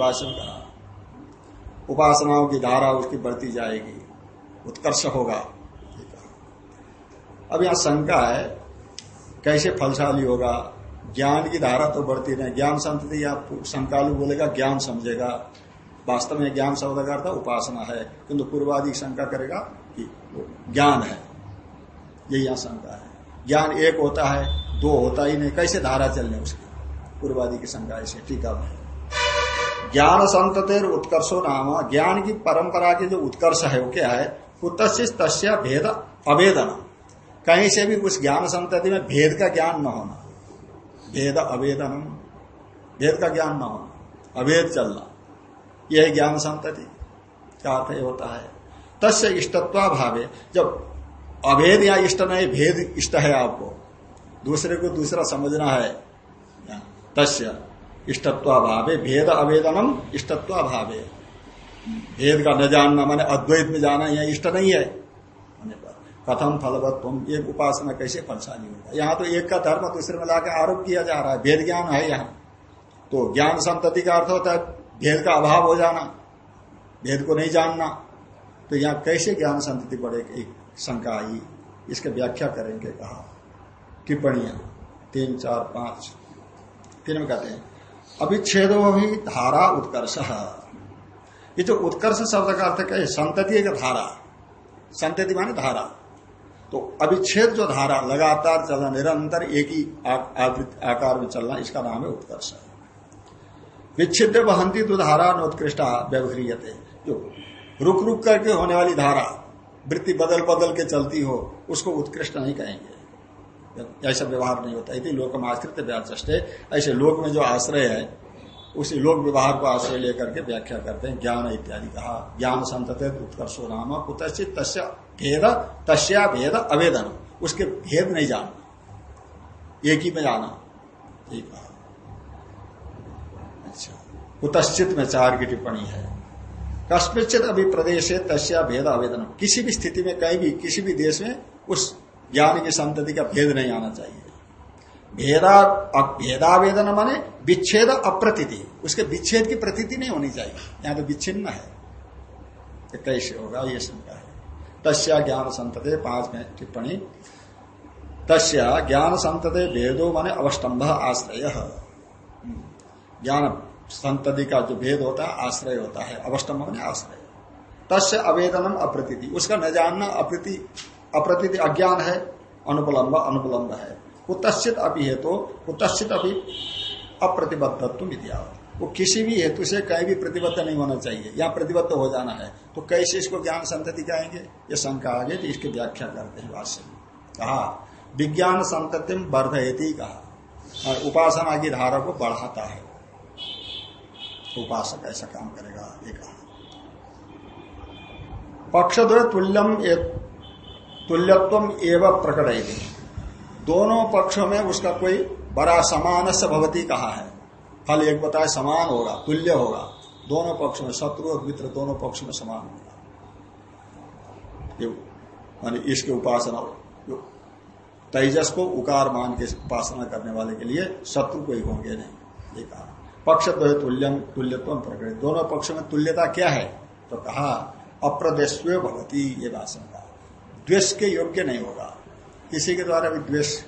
भाषण कहा। उपासनाओं की धारा उसकी बढ़ती जाएगी, उत्कर्ष होगा अब यहाँ शंका है, कैसे फलशाली होगा ज्ञान की धारा तो बढ़ती नहीं ज्ञान संतति या शंकालु बोलेगा, ज्ञान समझेगा। वास्तव में ज्ञान शब्द का अर्थ उपासना है। किंतु पूर्वादि शंका करेगा कि ज्ञान है। यही यहाँ शंका है। ज्ञान एक होता है, दो होता ही नहीं। कैसे धारा चलने उसकी? पूर्वादि की शंका ऐसे टीका में ज्ञान संततेर उत्कर्षो नाम। ज्ञान की परंपरा के जो उत्कर्ष है, वो क्या है? कुतश्चित तस्या भेद अवेदन कहीं से भी उस ज्ञान संतति में भेद का ज्ञान न होना। भेद अवेदनम। भेद का ज्ञान न होना, अवेद चलना। यह ज्ञान संतति, क्या अर्थ होता है? तस्य इष्टत्वा भावे जब अभेद या इष्ट नहीं, भेद इष्ट है आपको। दूसरे को दूसरा समझना है। तस्य इष्टत्वाभावे, भेद अवेदनम इष्टत्वाभावे। भेद का न जानना, माने अद्वैत में जाना, यह इष्ट नहीं है। कथम फलवत तुम एक उपासना कैसे फलशाली होगा? यहाँ तो एक का धर्म दूसरे में लाकर आरोप किया जा रहा है, भेद ज्ञान है यहाँ। तो ज्ञान संतति का अर्थ होता है भेद का अभाव हो जाना, भेद को नहीं जानना। तो यहाँ कैसे ज्ञान संतति बढ़ेगी एक शंका आई, इसके व्याख्या करेंगे कहा। टिप्पणियाँ, तीन, चार, पाँच। तीन में कहते हैं, अभिच्छेदो भी धारा उत्कर्ष। ये जो उत्कर्ष शब्द का अर्थ क्या है? संतति का धारा। संतति माने धारा। तो अभिच्छेद जो धारा लगातार चलना, निरंतर एक ही आकार में चलना, इसका नाम है उत्कर्ष। विच्छिद्र बहंती तो धारा नोत्कृष्टा व्यवहारियते। जो रुक रुक करके होने वाली धारा, वृत्ति बदल बदल के चलती हो, उसको उत्कृष्ट नहीं कहेंगे। ऐसा व्यवहार नहीं होता। यदि लोक आश्रित ऐसे लोक में जो आश्रय है उसी लोक व्यवहार को आश्रय लेकर के व्याख्या करते हैं, ज्ञान इत्यादि कहा। ज्ञान संत उत्कर्षो नाम, कुतश्चित तस्य भेद, तस्या भेद अवेदन। उसके भेद नहीं जानना एक ही में जाना ये कहा अच्छा। कुतश्चित में चार की टिप्पणी है। कस्मिचित अभी प्रदेश है तस्या भेद आवेदन किसी भी स्थिति में कहीं भी, किसी भी देश में उस ज्ञान की संतति का भेद नहीं आना चाहिए। भेदा भेदावेदन माने विच्छेद अप्रतीति। उसके विच्छेद की प्रतीति नहीं होनी चाहिए। यहाँ तो विच्छिन्न है। कैसे होगा? ये शंका है। तस्या ज्ञान संतते पाँच में टिप्पणी। तस्या ज्ञान संतते भेदो माने अवस्टम्भ आश्रय। ज्ञान संतति का जो भेद होता है, आश्रय होता है। अवस्टम्भ माने आश्रय। तस्य अवेदनम अप्रतीति। उसका न जानना अप्रति, अप्रतीत अज्ञान है अनुपलम्ब अनुपलम्ब है। कुतश्चित अभी है तो कुतश्चित अभी अप्रतिबद्धत्व विद्या वो किसी भी हेतु से कहीं भी प्रतिबद्ध नहीं होना चाहिए। या प्रतिबद्ध हो जाना है तो कैसे इसको ज्ञान संतति कहेंगे। ये शंका आगे तो इसकी व्याख्या करते हैं भाष्य में। कहा, विज्ञान संतति वर्धयती कहा। और उपासना की धारा को बढ़ाता है। उपासक ऐसा काम करेगा, ये कहा। पक्ष दो तुल्यम तुल्यत्व एवं प्रकट दोनों पक्षों में उसका कोई बड़ा समान से भवती कहा है? फल एक बताए, समान होगा, तुल्य होगा। दोनों पक्ष में शत्रु और मित्र दोनों पक्ष में समान होगा। मानी इसके उपासना तेजस को उकार मान के उपासना करने वाले के लिए शत्रु कोई होंगे नहीं, ये कहा। पक्ष तो है तुल्यम, तुल्यत्व प्रकट दोनों पक्ष में तुल्यता क्या है? तो कहा अप्रदेश भगवती ये भाषण का द्वेष के योग्य नहीं होगा। किसी के द्वारा भी द्वेष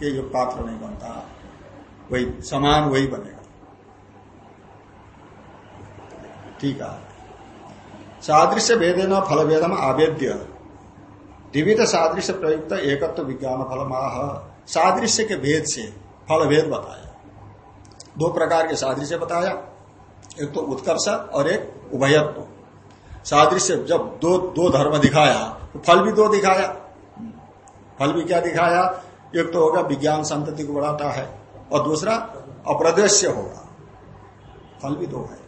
के जो पात्र नहीं बनता, वही समान वही बनेगा। ठीक है। सादृश्य भेदेन फल भेदम आवेद्य। द्विविध सादृश्य प्रयुक्त एकत्व विज्ञान फल माह सादृश्य के भेद से फल भेद बताया। दो प्रकार के सादृश्य बताया। एक तो उत्कर्ष और एक उभयत्व। सादृश्य जब दो दो धर्म दिखाया तो फल भी दो दिखाया। फल भी क्या दिखाया? एक तो होगा विज्ञान संतति को बढ़ाता है और दूसरा अप्रदृश्य होगा। फल भी दो है।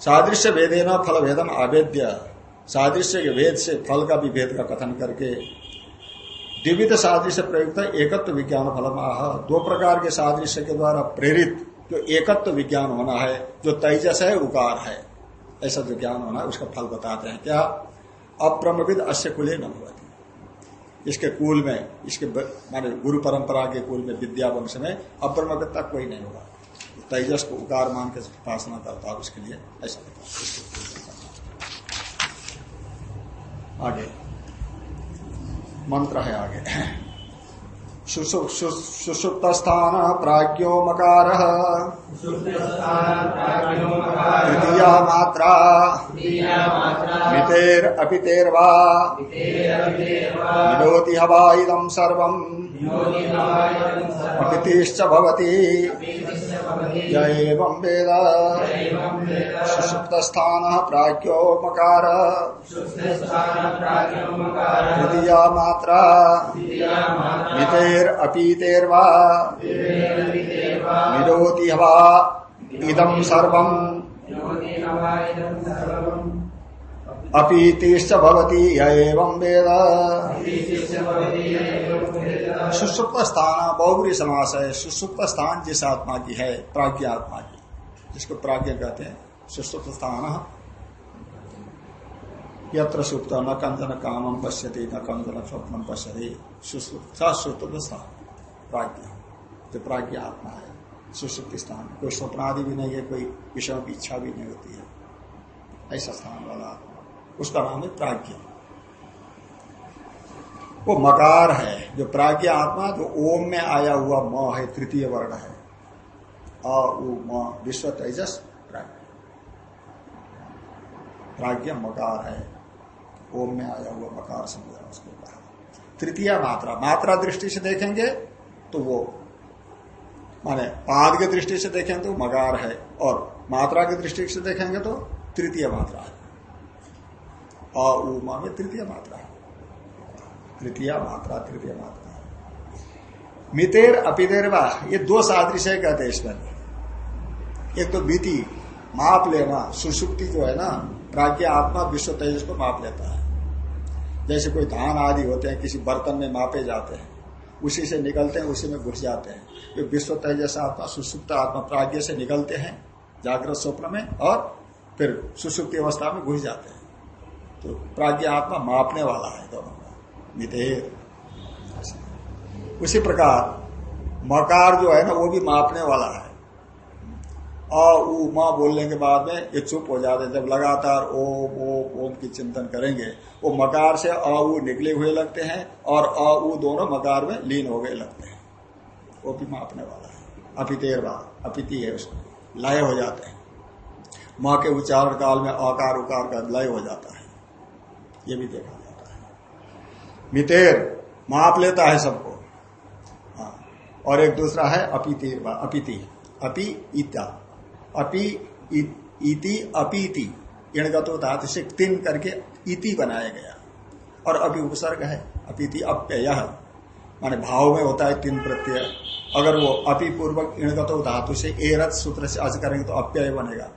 सादृश्य भेदेना फल भेदम आवेद्य। सादृश्य के भेद से फल का भी भेद का कथन करके द्विविध सादृश्य प्रयुक्त एकत्व विज्ञान फल दो प्रकार के सादृश्य के द्वारा प्रेरित जो एकत्व विज्ञान होना है, जो तेजस है, उकार है, ऐसा जो ज्ञान होना है, उसका फल बताते हैं। क्या? अप्रमविद अश्य कुले न भवती। इसके कुल में, इसके माने गुरु परंपरा के कुल में विद्या वंश में अप्रमता कोई नहीं होगा। तेजस को उकार मान के उपासना करता है। उसके लिए ऐसा आगे। मंत्र है आगे। सुसुप्त स्थान प्राज्ञो मकार तृतीया मात्रा। मितेर अपितेर्वा हवा इदम वेद सुषुप्त स्थान प्राज्ञो मकार तृतीया मात्रा मितेर। अपीतेर्वा निरोति सर्वम। अपीतिश्च भवति य एवं वेद। सुसुप्त स्थान बहुबरी समास है। सुसुप्त स्थान जिस आत्मा की है प्राज्ञ आत्मा की जिसको प्राज्ञ कहते हैं सुसुप्त स्थान यत्र सुप्त न कंचन कामम पश्यति न कंचन स्वप्नम पश्यति। सुसुप्त स्थान प्राज्ञ। जो प्राज्ञ आत्मा है सुसुप्त स्थान कोई स्वप्न आदि भी नहीं है कोई विषय की इच्छा भी नहीं होती है। ऐसा स्थान वाला आत्मा। उसका नाम है प्राज्ञ। वो मकार है, जो प्राज्ञ आत्मा, जो ओम में आया हुआ म है, तृतीय वर्ण है। अ विश्व तेजस प्राज्ञ। प्राज्ञ मकार है। ओम में आया हुआ मकार समझा उसको कहा तृतीय मात्रा। मात्रा दृष्टि से देखेंगे तो वो, माने पाद की दृष्टि से देखें तो मकार है, और मात्रा की दृष्टि से देखेंगे तो तृतीय मात्रा है। अ उमा में तृतीय मात्रा। तृतीय मात्रा तृतीय मात्रा। मितेर, अपिदेरवा, ये दो सादृश्य कहते हैं इसमें। एक तो बीती, माप लेना, सुसुप्ति जो है ना, प्राज्ञ आत्मा विश्व तेजस को माप लेता है। जैसे कोई धान आदि होते हैं, किसी बर्तन में मापे जाते हैं, उसी से निकलते हैं, उसी में घुस जाते हैं। ये विश्व तेजस आत्मा, सुसुप्त आत्मा प्राज्ञ से निकलते हैं, जागृत स्वप्न में और फिर सुसुप्ति अवस्था में घुस जाते हैं। तो प्राज्ञ आत्मा मापने वाला है दोनों का मितेर उसी प्रकार, मकार जो है ना, वो भी मापने वाला है। अ, उ, माँ बोलने के बाद में ये चुप हो जाते जब लगातार ओम ओम ओम की चिंतन करेंगे, वो मकार से अ, उ निकले हुए लगते हैं और अ, उ दोनों मकार में लीन हो गए लगते हैं। वो भी मापने वाला है। अपितेर बात अपिति है उसमें। लय हो जाते हैं। माँ के उच्चारण काल में अकार, उकार का लय हो जाता है। ये भी देखा जाता है। मितेर, माप लेता है सबको। हाँ। और एक दूसरा है अपीति अपीति। अपी इता। अपी इति, अपीति। इणगतो धातु से तीन करके इति बनाया गया। और अभी उपसर्ग है, अपीति अप्यय। माने भाव में होता है तीन प्रत्यय। अगर वो अपी पूर्वक इणगतो धातु से एरत सूत्र से अज करेंगे तो अप्यय बनेगा।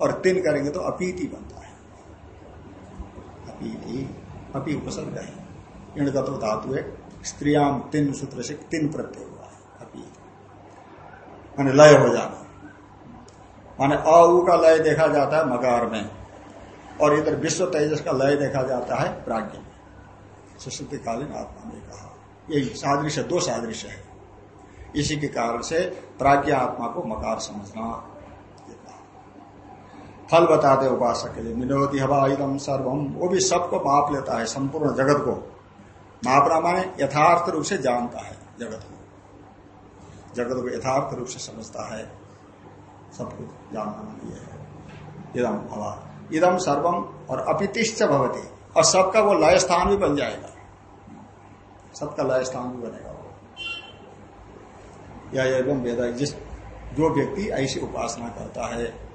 और तीन करेंगे तो अपीति बनता है। अपीति अपी उपसर्ग है। इणगतो धातु एक स्त्रियाम तीन सूत्र से तीन प्रत्यय हुआ है, अपी। माने लय हो जाना। माने अ का लय देखा जाता है मकार में, और इधर विश्व तेजस का लय देखा जाता है प्राज्ञ में। सुश्रुतिकालीन आत्मा ने कहा। यही सादृश्य, दो सादृश्य है। इसी के कारण से प्राज्ञ आत्मा को मकार समझना फल बताते उपासक के लिए। मिनोति हवा इदम सर्वम वो भी सबको माप लेता है, संपूर्ण जगत को। मापना माने यथार्थ रूप से जानता है जगत को। जगत को यथार्थ रूप से समझता है। सब कुछ जानना ये है। इदम हवा इदम सर्वम और अपितिश्च भवती। और सबका वो लय स्थान भी बन जाएगा। सबका लय स्थान भी बनेगा वो। या एवं वेद जिस, जो व्यक्ति ऐसी उपासना करता है,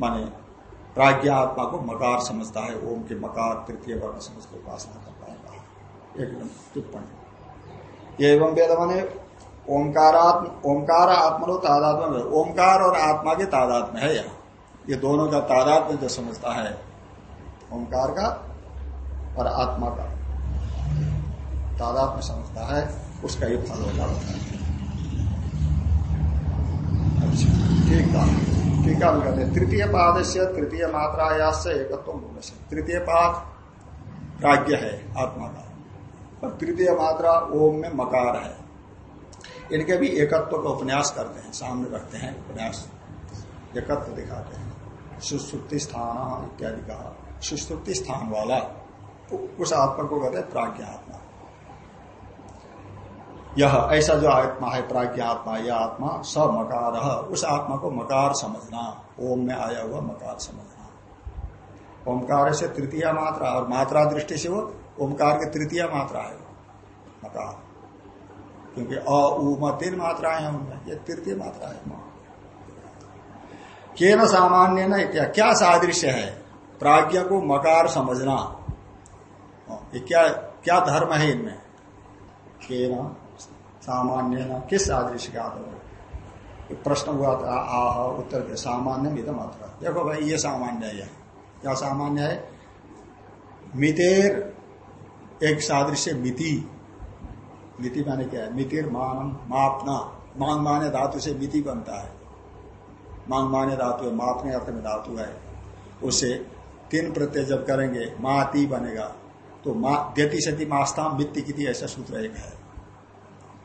माने प्राज्ञा आत्मा को मकार समझता है, ओम के मकार, तृतीय वर्ण समझ के उपासना कर पाएगा। एकदम टिप्पणी। एवं वेद माने, ओंकारात्म, ओंकार आत्मनो तादात्म ओंकार और आत्मा के तादात्म है यहाँ। ये दोनों का तादात्म जो समझता है, ओंकार का और आत्मा का। तादात्म समझता है, उसका ही फल होगा। अच्छा ठीक है ठीक है कहते तृतीय पाद से तृतीय मात्रा से एकत्व तृतीय पाद प्राज्ञ है आत्मा का और तृतीय मात्रा ओम में मकार है। इनके भी एकत्व का उपन्यास करते हैं, सामने रखते हैं उपन्यास। एकत्व दिखाते हैं। सुश्रुति स्थान इत्यादि कहा। सुश्रुति स्थान वाला, उस आत्मा को कहते हैं प्राज्ञ आत्मा यह ऐसा जो आत्मा है प्राज्ञ आत्मा यह आत्मा स मकार उस आत्मा को मकार समझना। ओम में आया हुआ मकार समझना। ओमकार से तृतीय मात्रा और मात्रा दृष्टि से वो ओमकार की तृतीय मात्रा है। मकार। क्योंकि अ, उ तीन मात्राएँ हैं उनमें। ये तृतीय मात्रा है। के न सामान्य न क्या क्या सादृश्य है? प्राज्ञ को मकार समझना। ये क्या क्या धर्म है इनमें? के न सामान्य न किस सादृश्य का आदर प्रश्न हुआ था आह उत्तर के सामान्य मित मात्र। देखो भाई, ये सामान्य है क्या सामान्य है? मितेर, एक सादृश्य मिति। मिति माने क्या है? मितिर मानम, मापना। मान माने धातु से मिति बनता है। मांग माने धातु है, मापने अर्थ में धातु है। उसे तीन प्रत्यय जब करेंगे, माती बनेगा। तो मा, देती सती मास्ताम मित्ती की ऐसा सूत्र एक है।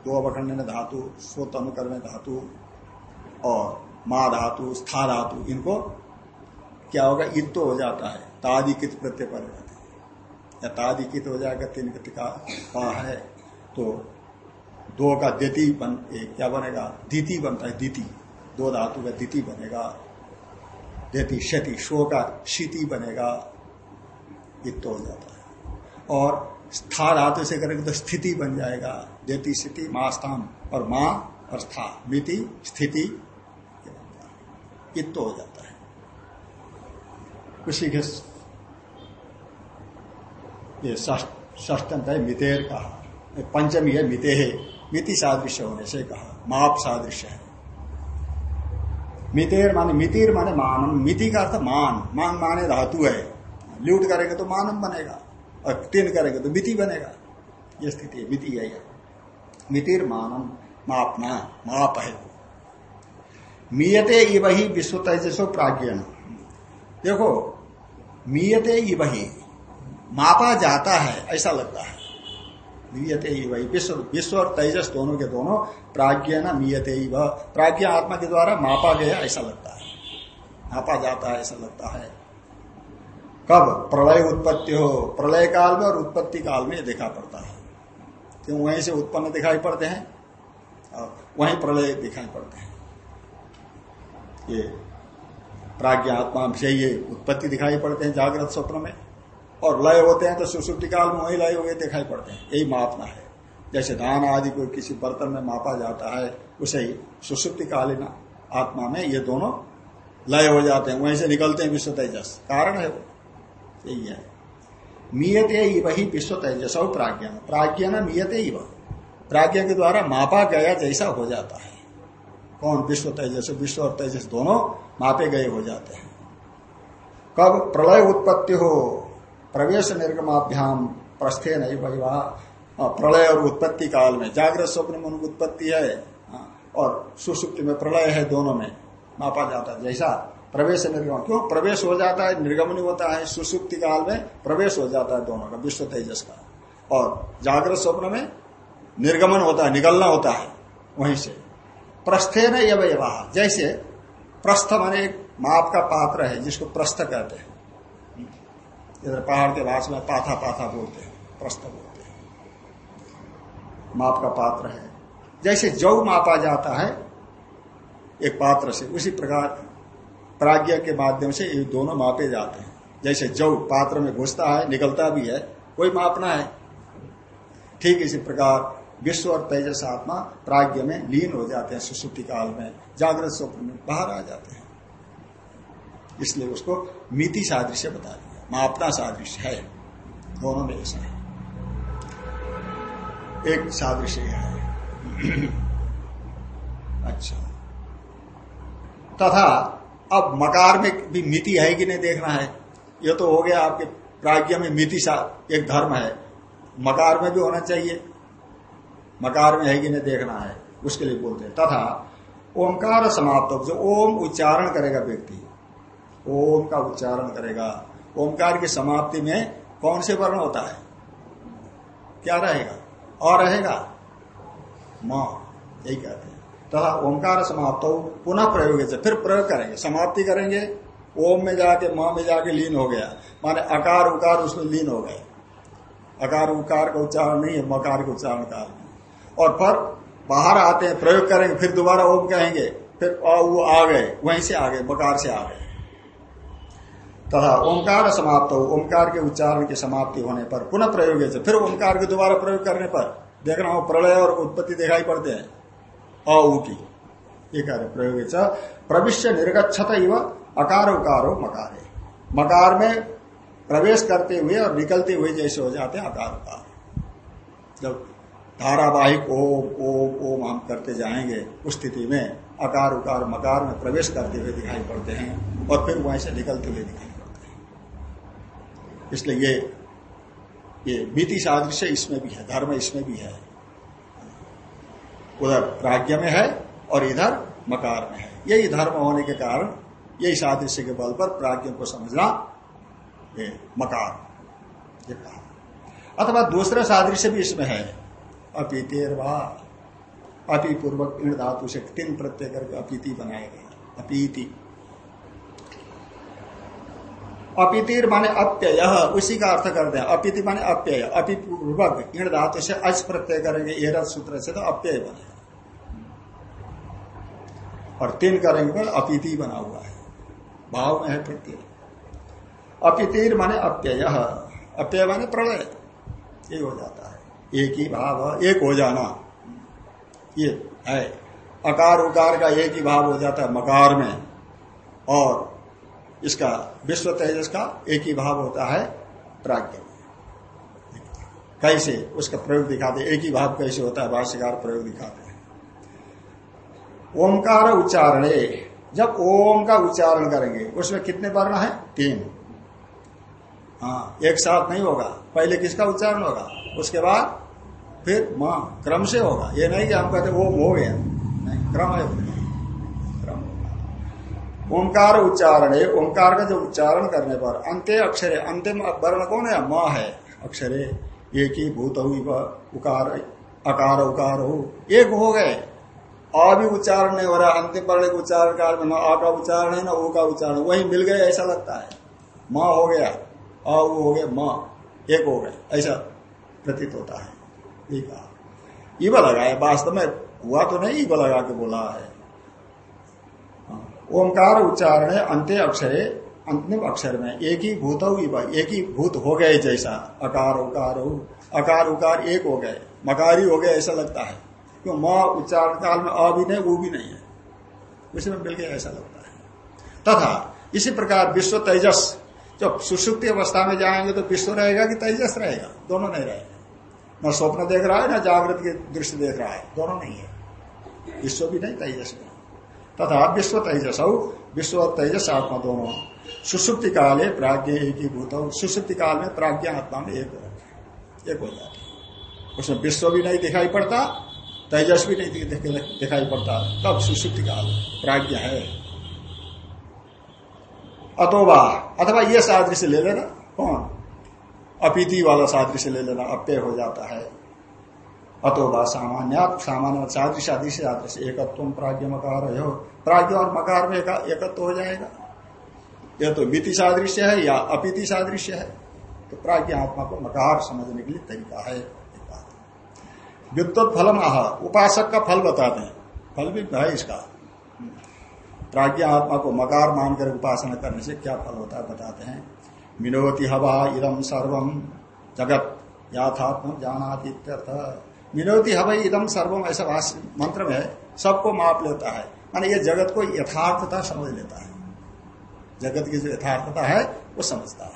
दो अवखंड धातु सोत अनुकरण धातु और मा धातु, स्था धातु, इनको क्या होगा? इत तो हो जाता है। तादिकित प्रत्यय पर या तादिकित हो जाएगा, तीन का है तो दो का देती बन, एक क्या बनेगा? दीति बनता है दीति दो धातु का दिति बनेगा। देती क्षति, शो का शीति बनेगा। इत्तो हो जाता है। और स्था धातु से करेंगे तो स्थिति बन जाएगा। देती स्थिति, माँ स्थान, और माँ, और स्था, मिति, स्थिति, इत्तो हो जाता है। उसी के ये ष्टंत है, मितेर कहा। पंचमी है, मिते है। मिति सादृश्य होने से कहा, माप सादृश्य है। मितेर माने, मितिर माने मानम मिति का अर्थ मान। मान माने धातु है। ल्यूट करेंगे तो मानम बनेगा। तीन करेंगे तो मिति बनेगा। ये स्थिति है, मिति है। मितिर मानम, मापना, माप है मियते वही विश्व तेजसो प्राज्ञ देखो, मियते वही मापा जाता है, ऐसा लगता है। मीयते वही विश्व विश्व और तेजस दोनों के दोनों प्राज्ञ मीयते ही वह प्राज्ञ आत्मा के द्वारा मापा गया, ऐसा लगता है। मापा जाता है, ऐसा लगता है। कब? प्रलय उत्पत्ति हो। प्रलय काल में और उत्पत्ति काल में देखा पड़ता है। क्यों? वहीं से उत्पन्न दिखाई पड़ते हैं और वहीं प्रलय दिखाई पड़ते हैं। ये प्राज्ञ आत्मा से ये उत्पत्ति दिखाई पड़ते हैं जागृत स्वप्न में। और लय होते हैं तो सुसुप्ति काल में वही लय हुए दिखाई पड़ते हैं। यही मापना है। जैसे धान आदि को किसी बर्तन में मापा जाता है, उसे ही सुसुप्ति कालीन आत्मा में ये दोनों लय हो जाते हैं। वहीं से निकलते हैं विश्व तेजस कारण है वो। यही है। मियते ही वही विश्व तेजस प्राज्ञा प्राज्ञा में मियते ही वह प्राज्ञा के द्वारा मापा गया जैसा हो जाता है। कौन? विश्व तेजस विश्व और तेजस दोनों मापे गए हो जाते हैं। कब? प्रलय उत्पत्ति हो। प्रवेश निर्गमाभ्याम प्रस्थे नहीं वही। प्रलय और उत्पत्ति काल में। जागृत स्वप्न में उत्पत्ति है, और सुसुप्ति में प्रलय है दोनों में। मापा जाता है, जैसा प्रवेश निर्गमन क्यों? प्रवेश हो जाता है, निर्गमन होता है, सुसुप्ति काल में प्रवेश हो जाता है दोनों का, विश्व तेजस का। और जागृत स्वप्न में निर्गमन होता है निकलना होता है, वहीं से। प्रस्थे न जैसे प्रस्थ माने एक माप का पात्र है, जिसको प्रस्थ कहते हैं। इधर पहाड़ के भाष में पाथा पाथा बोलते हैं, प्रस्थ बोलते हैं। माप का पात्र है। जैसे जव मापा जाता है, एक पात्र से, उसी प्रकार प्राज्ञा के माध्यम से ये दोनों मापे जाते हैं। जैसे जव पात्र में घुसता है, निकलता भी है, कोई मापना है। ठीक इसी प्रकार विश्व और तेजस आत्मा प्राज्ञ में लीन हो जाते हैं सुश्रुति काल में, जागृत स्वप्न में बाहर आ जाते हैं। इसलिए उसको मिति सादृश्य बता दिया। मापना सादृश्य है। दोनों में ऐसा है। एक सादृश्य है। अच्छा। तथा अब मकार में भी मिति है कि नहीं देखना है? ये तो हो गया आपके प्राज्ञा में मिति सा एक धर्म है। मकार में भी होना चाहिए। मकार में है कि नहीं देखना है? उसके लिए बोलते हैं। तथा ओंकार समाप्त जो ओम उच्चारण करेगा व्यक्ति। ओम का उच्चारण करेगा। ओंकार की समाप्ति में कौन से वर्ण होता है? क्या रहेगा? और रहेगा? म। यही कहते हैं। तथा ओंकार समाप्त हो, पुनः प्रयोग फिर प्रयोग करेंगे, समाप्ति करेंगे, ओम में जाके, म में जाके लीन हो गया। माने अकार, उकार उसमें लीन हो गए। अकार, उकार का उच्चारण नहीं है, मकार का उच्चारण काल और फिर बाहर आते हैं, प्रयोग करेंगे, फिर दोबारा ओम कहेंगे, फिर वो आ गए, वहीं से आ गए, मकार से आ गए। तथा ओंकार समाप्त हो, ओंकार के उच्चारण की समाप्ति होने पर, पुनः प्रयोग फिर ओंकार के दोबारा प्रयोग करने पर, देखना हो, प्रलय और उत्पत्ति दिखाई पड़ते हैं। अ की ये कह रहे प्रयोग प्रविश्य निर्गछत इव अकार उकारो मकारे। मकार में प्रवेश करते हुए और निकलते हुए जैसे हो जाते हैं अकार उकार जब धारावाहिक ओम ओम ओम हम करते जाएँगे, उस स्थिति में अकार उकार मकार में प्रवेश करते हुए दिखाई पड़ते हैं और फिर वहीं से निकलते हुए दिखाई पड़ते हैं। इसलिए ये ये बीती सादृश्य इसमें भी है, धर्म इसमें भी है। उधर प्राज्ञ में है और इधर मकार में है। यही धर्म होने के कारण, यही सादृश्य के बल पर प्राज्ञ को समझना मकार। अथवा दूसरा सादृश्य भी इसमें है। अपीतेर वा अपी पूर्वक इन धातु से तीन प्रत्यय करके अपीति बनाए गए। अपीति। अपीतिर माने अप्यय, उसी का अर्थ करते हैं अपीति माने अप्यय अपी पूर्वक इन धातु से अच प्रत्यय करेंगे एरथ सूत्र से तो अप्यय बनेगा और तीन करेंगे पर अपीति बना हुआ है। भाव में है प्रत्यय। अपितिर माने अप्यय अप्यय माने प्रलय। ये हो जाता है। एक ही भाव, एक हो जाना। ये है। अकार उकार का एक ही भाव हो जाता है मकार में। और इसका विश्व तेजस का एक ही भाव होता है प्राज्ञ। कैसे? उसका प्रयोग दिखाते एक ही भाव कैसे होता है? भाष्यकार प्रयोग दिखाते हैं। ओंकार उच्चारण। जब ओम का उच्चारण करेंगे, उसमें कितने वर्ण है? तीन। हाँ एक साथ नहीं होगा। पहले किसका उच्चारण होगा? उसके बाद फिर माँ, क्रम से होगा। ये नहीं कि हम कहते ओम हो गया। नहीं, क्रम है। ओंकार उच्चारण है ओंकार का जो उच्चारण करने पर अंत्य अक्षर, अंतिम वर्ण कौन है? म है। अक्षरे एक ही, भूत उकार, अकार, उकार हो एक हो गए। अ भी उच्चारण नहीं हो रहा, अंतिम वर्ण के उच्चारण काल में न अ का उच्चारण है, ना ओ का उच्चारण वही मिल गए, ऐसा लगता है। म हो गया अ हो गया, म, एक हो गए। ऐसा प्रतीत होता है। ये कहा ईब लगाया, वास्तव में हुआ तो नहीं ईब लगा के बोला है। ओंकार उच्चारण है, अंत्य अक्षर अंतिम अक्षर में एक ही भूत एक ही भूत हो गए जैसा। अकार, उकार अकार, उकार एक हो गए, मकारी हो गए ऐसा लगता है। क्यों? म उच्चारण काल में अ भी नहीं, वो भी नहीं है। उसमें मिल गया ऐसा लगता है। तथा इसी प्रकार विश्व तेजस, जब सुसुप्ति अवस्था में जाएँगे तो विश्व रहेगा कि तेजस रहेगा? दोनों नहीं रहेगा। न स्वप्न देख रहा है, न जागृत के दृश्य देख रहा है। दोनों नहीं है। विश्व भी नहीं, तेजस भी तथा विश्व तेजस विश्व तेजस आत्मा दोनों। सुसुप्ति काल प्राज्ञ एक ही भूत सुसुप्ति काल में प्राज्ञ आत्मा में एक एक हो जाता है। उसमें विश्व भी नहीं दिखाई पड़ता, तेजस भी नहीं दिखाई पड़ता। तब सुसुप्ति काल प्राज्ञ है। अतोबा अथवा ये सादृश्य ले लेना, कौन? अपीति वाला सादृश्य ले लेना अप्य हो जाता है। अतोबा सामान्य सामान्य सादृश्य आदृश्य सादृश्य एकत्व प्राज्ञ मकार हो प्राज्ञ और मकार में एकत्व हो जाएगा। यह तो मिति सादृश्य है, या अपीति सादृश्य है। तो प्राज्ञ आत्मा को मकार समझने के लिए तरीका है। व्युत्त फलम आह, उपासक का फल बताते हैं। फल भी है इसका। प्राज्ञ आत्मा को मकार मानकर उपासना करने से क्या फल होता है बताते हैं। मिनोति हवा इदम सर्वम जगत याथात्म जानाति मिनोति हवा इदम सर्वम ऐसा मंत्र में सबको माप लेता है। माने ये जगत को यथार्थता समझ लेता है। जगत की जो यथार्थता है, वो समझता है।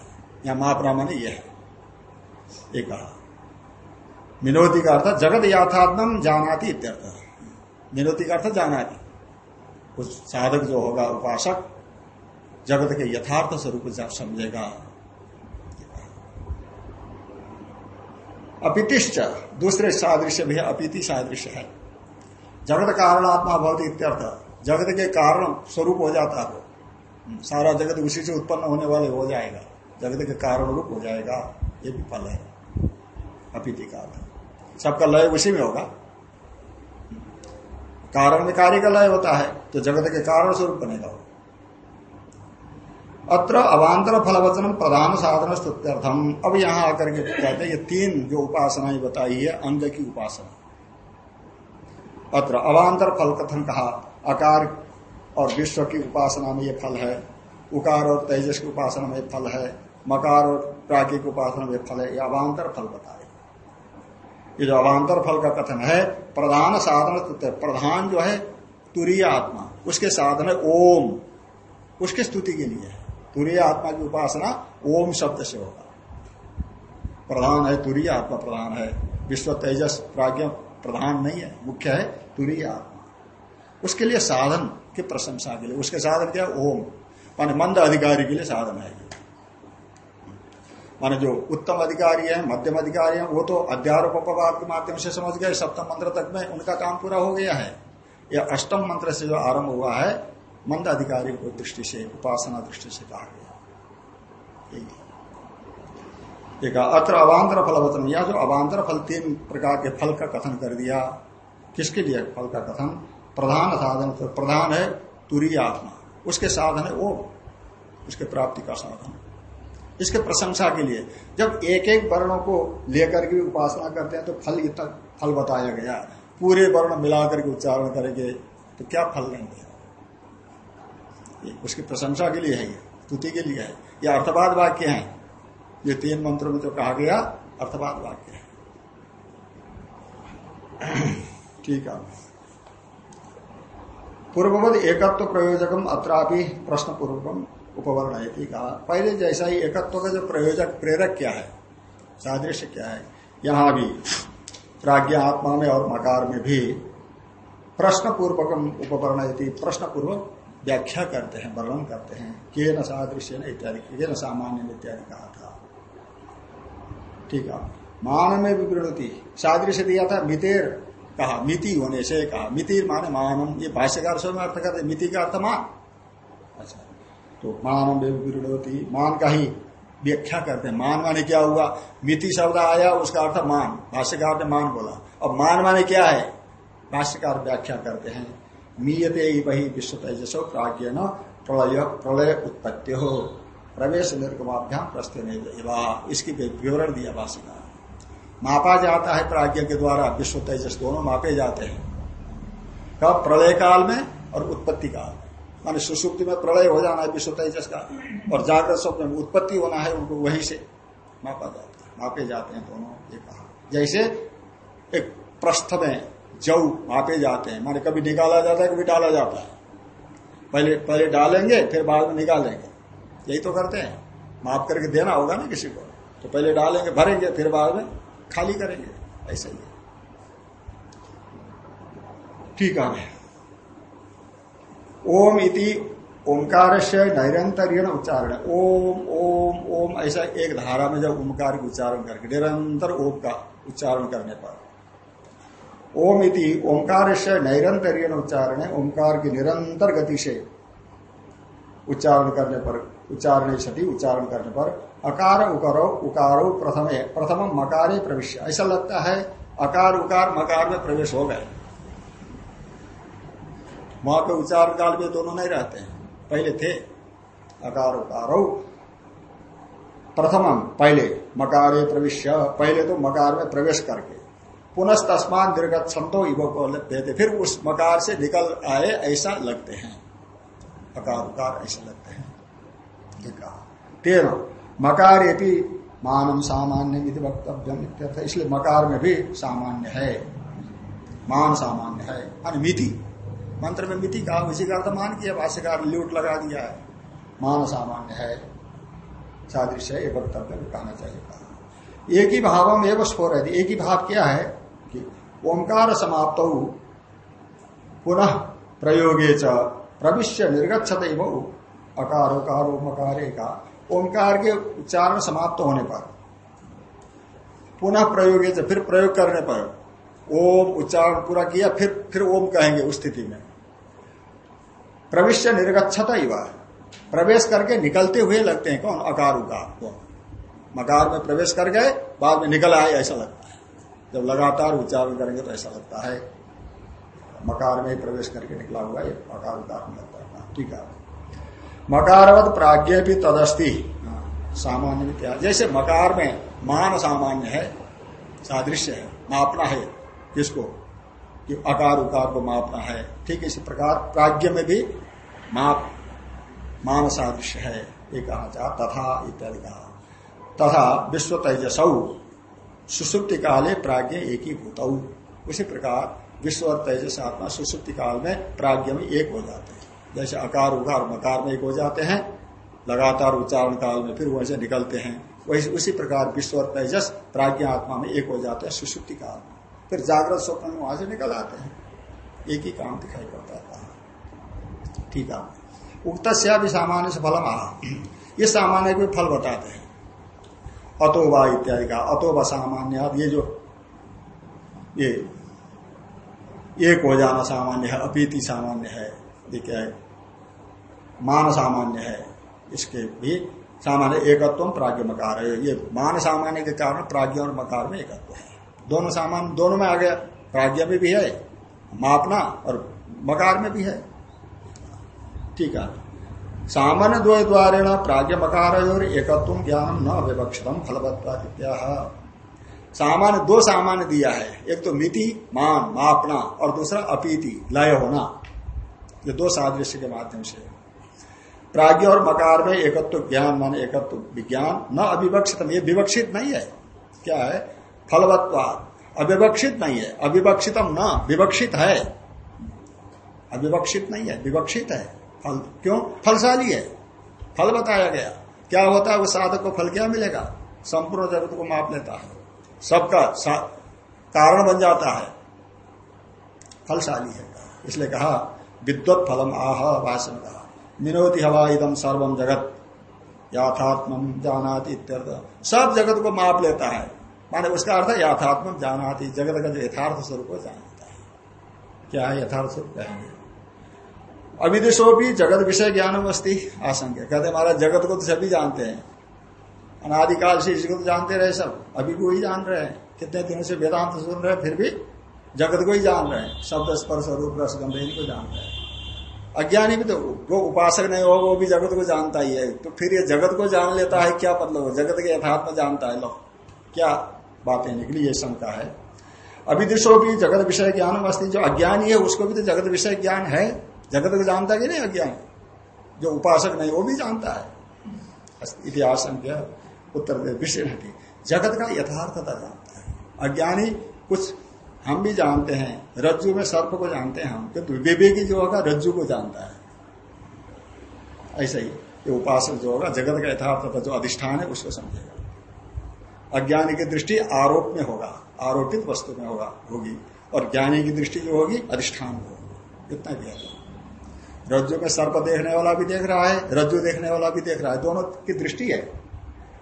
यहाँ महाप्रा माने यह है। एक कहा। मिनोति का अर्थ, जगत यथात्म जानाती इत्यर्थ। मिनोति का अर्थ जानाती। उस साधक जो होगा, उपासक, जगत के यथार्थ स्वरूप समझेगा। अपितिश्च। दूसरे सादृश्य भी अपीति सादृश्य है। जगत कारणात्मा बहुत इत्यर्थ। जगत के कारण स्वरूप हो जाता है सारा जगत उसी से उत्पन्न होने वाले हो जाएगा। जगत के कारण रूप हो जाएगा। ये भी फल है। अपीति का सबका लय उसी में होगा। कारण में कार्य का लय होता है तो जगत के कारण स्वरूप बनेगा अत्र अवान्तर फलवचनम प्रधान साधन स्तुत्यर्थम। अब यहाँ आकर के कहते हैं, ये तीन जो उपासनाएँ बताई है, अंग की उपासना। अत्र अवान्तर फल कथन कहा आकार और विश्व की उपासना में ये फल है, उकार और तेजस की उपासना में फल है, मकार और प्राकृतिक उपासना में फल है, ये अवान्तर फल बताए। ये जो अवान्तर फल का कथन है, प्रधान साधन प्रधान जो है तुरीय आत्मा, उसके साधन है ओम, उसके स्तुति के लिए तुरीय आत्मा की उपासना ओम शब्द से होगा। प्रधान है तुरीय आत्मा, प्रधान है। विश्व तेजस प्राज्ञ प्रधान नहीं है, मुख्य है तुरीय आत्मा। उसके लिए साधन की प्रशंसा के लिए, उसके साधन क्या? ओम। मान मंद अधिकारी के लिए साधन है माने जो उत्तम अधिकारी है, मध्यम अधिकारी है, वो तो अध्यारोप अपवाद के माध्यम से समझ गए, सप्तम मंत्र तक में उनका काम पूरा हो गया है। यह अष्टम मंत्र से जो आरंभ हुआ है मंद अधिकारी को दृष्टि से, उपासना दृष्टि से कहा गया। एक अत्र अवान्तर फल वचन यह जो अवान्तर फल, तीन प्रकार के फल का कथन कर दिया, किसके लिए फल का कथन? प्रधान साधन तो प्रधान है तुरी आत्मा। उसके साधन है वो उसके प्राप्ति का साधन। इसके प्रशंसा के लिए, जब एक एक वर्णों को लेकर के उपासना करते हैं तो फल इतना, फल बताया गया। पूरे वर्ण मिलाकर के उच्चारण करेंगे तो क्या फल लेंगे उसकी प्रशंसा के लिए है स्तुति के लिए है। ये अर्थवाद वाक्य है। ये तीन मंत्रों में जो कहा गया, अर्थवाद वाक्य है। ठीक है। पूर्ववद एकत्व प्रयोजकम अत्रापि प्रश्न पूर्वकम उपवर्ण है कहा। पहले जैसा ही एकत्व का जो प्रयोजक, प्रेरक क्या है? सादृश्य क्या है? यहाँ भी प्राज्ञ आत्मा में और मकार में भी प्रश्न पूर्वकम उपवर्ण प्रश्न पूर्वक व्याख्या करते हैं, वर्णन करते हैं, के न सादृश्य न इत्यादि के न सामान्य इत्यादि कहा था। ठीक है? मान में विवृणति, सादृश्य दिया था, मितेर कहा, मिति होने से कहा, मितिर माने मानम, ये भाष्यकार स्वयं अर्थ करते मिति का अर्थ मान। अच्छा तो मान विरोधी मान का ही व्याख्या करते हैं। मान माने क्या हुआ? मिति शब्द आया, उसका अर्थ मान, भाष्यकार ने मान बोला। अब मान माने क्या है? भाष्यकार व्याख्या करते हैं। मीयते वही विश्व तेजसो प्राज्ञ न प्रलय प्रलय उत्पत्ति। हो प्रवेश निर्गमाभ्याम प्रस्ते इसकी विवरण दिया भाष्यकार मापा जाता है प्राज्ञ के द्वारा विश्व तेजस दोनों मापे जाते हैं। कब? प्रलय काल में और उत्पत्ति काल माने सुसुप्ति में प्रलय हो जाना है विश्व तेजस का, और जागृत स्वप्न में उत्पत्ति होना है उनको वहीं से मापा जाता है। मापे जाते हैं दोनों, ये कहा। जैसे एक प्रस्थ में जव मापे जाते हैं। माने कभी निकाला जाता है, कभी डाला जाता है। पहले पहले डालेंगे, फिर बाद में निकालेंगे। यही तो करते हैं। माप करके देना होगा ना किसी को। तो पहले डालेंगे, भरेंगे, फिर बाद में खाली करेंगे। ऐसे ही ठीक है। ओम इति ओंकार से नैरंतर उच्चारण। ओम ओम ओम, ऐसा एक धारा में जब ओंकार के उच्चारण करके, निरंतर ओम का उच्चारण करने पर। ओम इति ओंकार से नैरंतर उच्चारण है ओंकार की निरंतर गति से उच्चारण करने पर, उच्चारण सती उच्चारण करने पर अकार, उकारो उकारो, प्रथम प्रथम मकारे प्रवेश ऐसा लगता है अकार, उकार, मकार में प्रवेश हो गए। वहाँ पे उच्चारण काल में दोनों नहीं रहते हैं। पहले थे अकार, उकारो प्रथम पहले मकारे प्रवेश पहले तो मकार में प्रवेश करके। पुनः तस्मान निर्गत छंदो इवो को देते फिर उस मकार से निकल आए, ऐसा लगते हैं। अकार उकार, ऐसे लगते हैं। तेरह मकार भी मानव सामान्य वक्तव्य इसलिए मकार में भी सामान्य है। मान सामान्य है। मान मिति। मंत्र में मिति कहा, उसी का अर्थ मान किया, भाष्यकार ल्यूट लगा दिया है। मान सामान्य है। सादृश्य है वक्तव्य कहना चाहिए। कहा एक ही भाव में स्फोर है। एक ही भाव क्या है? ओंकार समाप्त। पुनः प्रयोगे च प्रविश्य निर्गछत अकारो कारो मकारे का। ओंकार के उच्चारण समाप्त होने पर। पुनः प्रयोग फिर प्रयोग करने पर। ओम उच्चारण पूरा किया, फिर फिर ओम कहेंगे उस स्थिति में। प्रविश्य निर्गछत प्रवेश करके निकलते हुए लगते हैं कौन? अकार उकार मकार में प्रवेश कर गए, बाद में निकल आए, ऐसा लगता जब लगातार उच्चारण करेंगे तो ऐसा लगता है, मकार में ही प्रवेश करके निकला हुआ ये मकार में लगता है। ठीक है। मकारवत प्राज्ञ भी तदस्थि सामान्य क्या? जैसे मकार में मान सामान्य है, सादृश्य है, मापना है किसको? कि अकार, उकार को मापना है। ठीक इसी प्रकार प्राज्ञ में भी माप, मान सादृश्य है, ये कहा जा, तथा इत्यादि कहा। तथा विश्व तेजस सुसुप्ति काले प्राज्ञ एक ही भूत उसी प्रकार विश्व और तेजस आत्मा सुसुप्ति काल में प्राज्ञ में एक हो जाते हैं। जैसे अकार उकार मकार में एक हो जाते हैं, लगातार उच्चारण काल में फिर वैसे निकलते हैं। वैसे उसी प्रकार विश्व और तेजस प्राज्ञ आत्मा में एक हो जाते हैं सुसुप्ति काल में। फिर जागृत स्वप्न में वहाँ से निकल आते हैं। एक ही काम दिखाई पड़ता है ठीक है। उक्त भी सामान्य से फलम आ ये सामान्य को फल बताते हैं। अतोबा इत्यादि का अतोबा सामान्य ये जो, ये, एक हो जाना सामान्य है अपीति सामान्य है क्या है? मान सामान्य है, इसके भी सामान्य एकत्व प्राज्ञ मकार है। ये मान सामान्य के कारण प्राज्ञ और मकार में एकत्व है। दोनों सामान्य दोनों में आ गया प्राज्ञ में भी है, मापना और मकार में भी है। ठीक है। सामान्य द्वय द्वारे प्राज्ञ मकार और एकत्व ज्ञान न अविवक्षितम फलवत्ता सामान्य दो सामान्य दिया है। एक तो मिति, मान, मापना, और दूसरा अपीति, लय होना। ये दो सादृश्य के माध्यम से। प्राज्ञ और मकार में एकत्व ज्ञान, मान, एकत्व विज्ञान न अविवक्षित ये विवक्षित नहीं है। क्या है? फलवत्वाद अविवक्षित नहीं है। अविवक्षितम न, विवक्षित है। अविवक्षित नहीं है। विवक्षित है। फल क्यों? फलशाली है। फल बताया गया। क्या होता है उस साधक को फल क्या मिलेगा? संपूर्ण जगत को माप लेता है। सबका कारण बन जाता है। फलशाली है। इसलिए कहा, विद्वत फलम आह भाषण कहा मिनोति हवा इदम सर्वम जगत। याथात्म जानात इत्यर्थ। सब जगत को माप लेता है। माने उसका अर्थ है, याथात्म जानाति। जगत का जो यथार्थ स्वरूप को जानता है। क्या है यथार्थ स्वरूप? कहेंगे अविदिशो भी जगत विषय ज्ञान अस्थि आशंका। कहते महाराज, जगत को तो सभी जानते हैं। अनादिकाल से इसको तो जानते रहे सब। अभी को ही जान रहे हैं। कितने दिनों से वेदांत सुन रहे हैं, फिर भी जगत को ही जान रहे हैं। शब्द, स्पर्श, रूप, रस गंभीर को जान रहे हैं। अज्ञानी भी तो वो उपासक नहीं होगा, वो भी जगत को जानता ही है। तो फिर ये जगत को जान लेता है, क्या मतलब जगत के यथार्थ में जानता है, लो। क्या बातें निकली, ये शंका है। अभिदिशो भी जगत विषय ज्ञान वस्ती जो अज्ञानी है, उसको भी तो जगत विषय ज्ञान है। जगत को जानता कि नहीं अज्ञान जो उपासक नहीं, वो भी जानता है। इतिहास उत्तर दे विषय जगत का यथार्थता जानता है। अज्ञानी कुछ हम भी जानते हैं, रज्जु में सर्प को जानते हैं हम, किंतु विवेकी जो होगा, रज्जु को जानता है। ऐसा ही, ये उपासक जो होगा, जगत का यथार्थ जो अधिष्ठान है, उसको समझेगा। अज्ञानी की दृष्टि आरोप में होगा, आरोपित वस्तु में होगा, होगी। और ज्ञानी की दृष्टि जो होगी, अधिष्ठान में होगी। इतना भी रज्जु में सर्प देखने वाला भी देख रहा है, रज्जु देखने वाला भी देख रहा है। दोनों की दृष्टि है।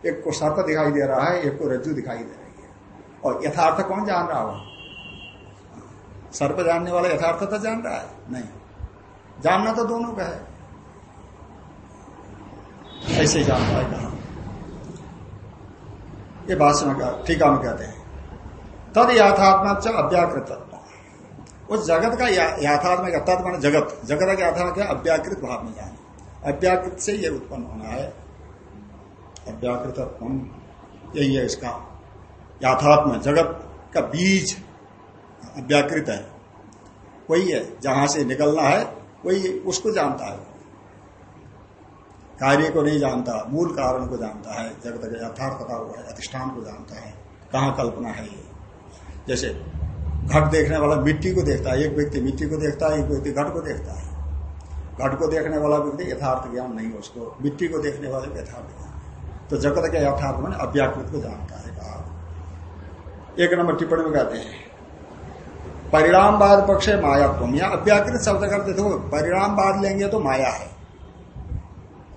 एक को सर्प दिखाई दे रहा है, एक को रज्जु दिखाई दे रही है। और यथार्थ कौन जान रहा हो? सर्प जानने वाला यथार्थ तो जान रहा है। नहीं। जानना तो दोनों का है। ऐसे जानता है कहा? ये भाषण का ठीका में कहते हैं। तद याथात्मा च अव्याकृत। उस जगत का याथात्म का तद मान जगत। जगत का याथात्म क्या? अव्याकृत भाव में जाना। अव्याकृत से यह उत्पन्न होना है। अव्याकृत यही है इसका याथात्म। जगत का बीज अव्याकृत है। वही है, जहाँ से निकलना है, वही उसको जानता है। कार्य को नहीं जानता, मूल कारण को जानता है। जगत का यथार्थता हुआ है, अधिष्ठान को जानता है। कहाँ कल्पना है ये? जैसे घट देखने वाला मिट्टी को देखता है, एक व्यक्ति मिट्टी को देखता है, एक व्यक्ति घट को देखता है। घट को देखने वाला व्यक्ति यथार्थ ज्ञान नहीं है उसको मिट्टी को देखने वाले यथार्थ ज्ञान तो जगत के यथार्थ मैंने अव्याकृत को जानता है कहा एक नंबर टिप्पणी में कहते हैं, परिणामवाद पक्ष है मायात्म। या अव्याकृत शब्द करते थे परिणामवाद लेंगे तो माया है।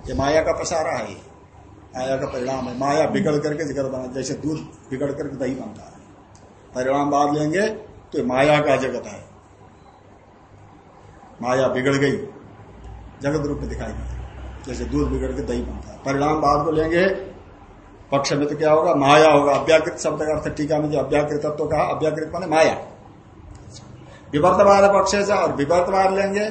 ये माया का पसारा है माया का परिणाम है। माया बिगड़ करके जगत बना, जैसे दूध बिगड़ करके दही बनता है। परिणामवाद लेंगे तो माया का जगत है। माया बिगड़ गई, जगत रूप में दिखाई दी। जैसे दूध बिगड़ के दही बनता है। परिणामवाद को लेंगे। पक्ष में तो क्या होगा? माया होगा। अव्याकृत शब्द का अर्थ टीका में जो अव्याकृत तो कहा, अव्याकृत माने माया। विवर्तवाद पक्ष से और विवर्तवाद लेंगे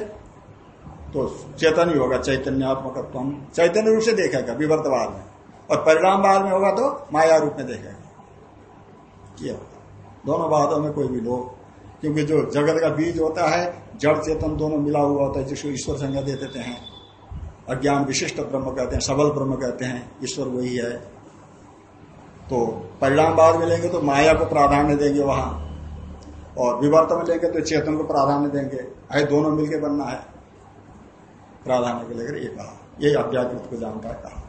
तो चेतन ही होगा चैतन्यात्मक चैतन्य रूप से देखेगा विवर्तवाद में। और परिणाम बाद में होगा तो माया रूप में देखेगा। ये होगा दोनों वादों में कोई भी लोग, क्योंकि जो जगत का बीज होता है, जड़ चेतन दोनों मिला हुआ होता है, जिसको ईश्वर संज्ञा दे देते हैं। अज्ञान विशिष्ट ब्रह्म कहते हैं, सबल ब्रह्म कहते हैं, ईश्वर वही है। तो परिणामवाद में लेंगे तो माया को प्राधान्य देंगे वहाँ, और विवर्त में लेंगे तो चेतन को प्राधान्य देंगे। आए दोनों मिलकर बनना है। प्राधान्य को लेकर ये कहा। ये अव्याकृत को जानता है कहा।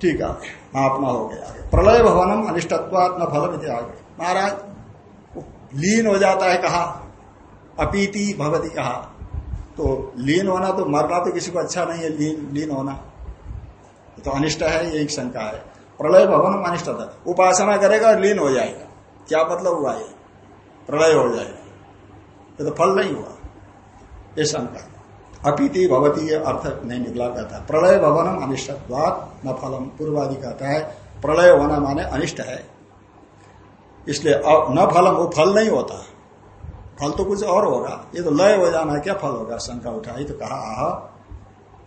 ठीक है मापना हो गया। प्रलय भवनम अनिष्टत्वात न फल आगे। महाराज, लीन हो जाता है कहा? अपीति भवती कहा? तो लीन होना तो मरना तो किसी को अच्छा नहीं है, लीन लीन होना। तो अनिष्ट है, ये एक शंका है। प्रलय भवन अनिष्ट था। उपासना करेगा और लीन हो जाएगा। क्या मतलब हुआ ये? प्रलय हो जाएगा। ये तो फल नहीं हुआ। ये शंका अपीति भवती अर्थ नहीं निकला कहता प्रलय भवनम अनिष्टत्वात न फलम। पूर्वादि कहता है प्रलय होना माने अनिष्ट है। इसलिए न फलम वो फल नहीं होता। फल तो कुछ और होगा। ये तो लय हो जाना क्या फल होगा? शंका उठाई तो कहा आह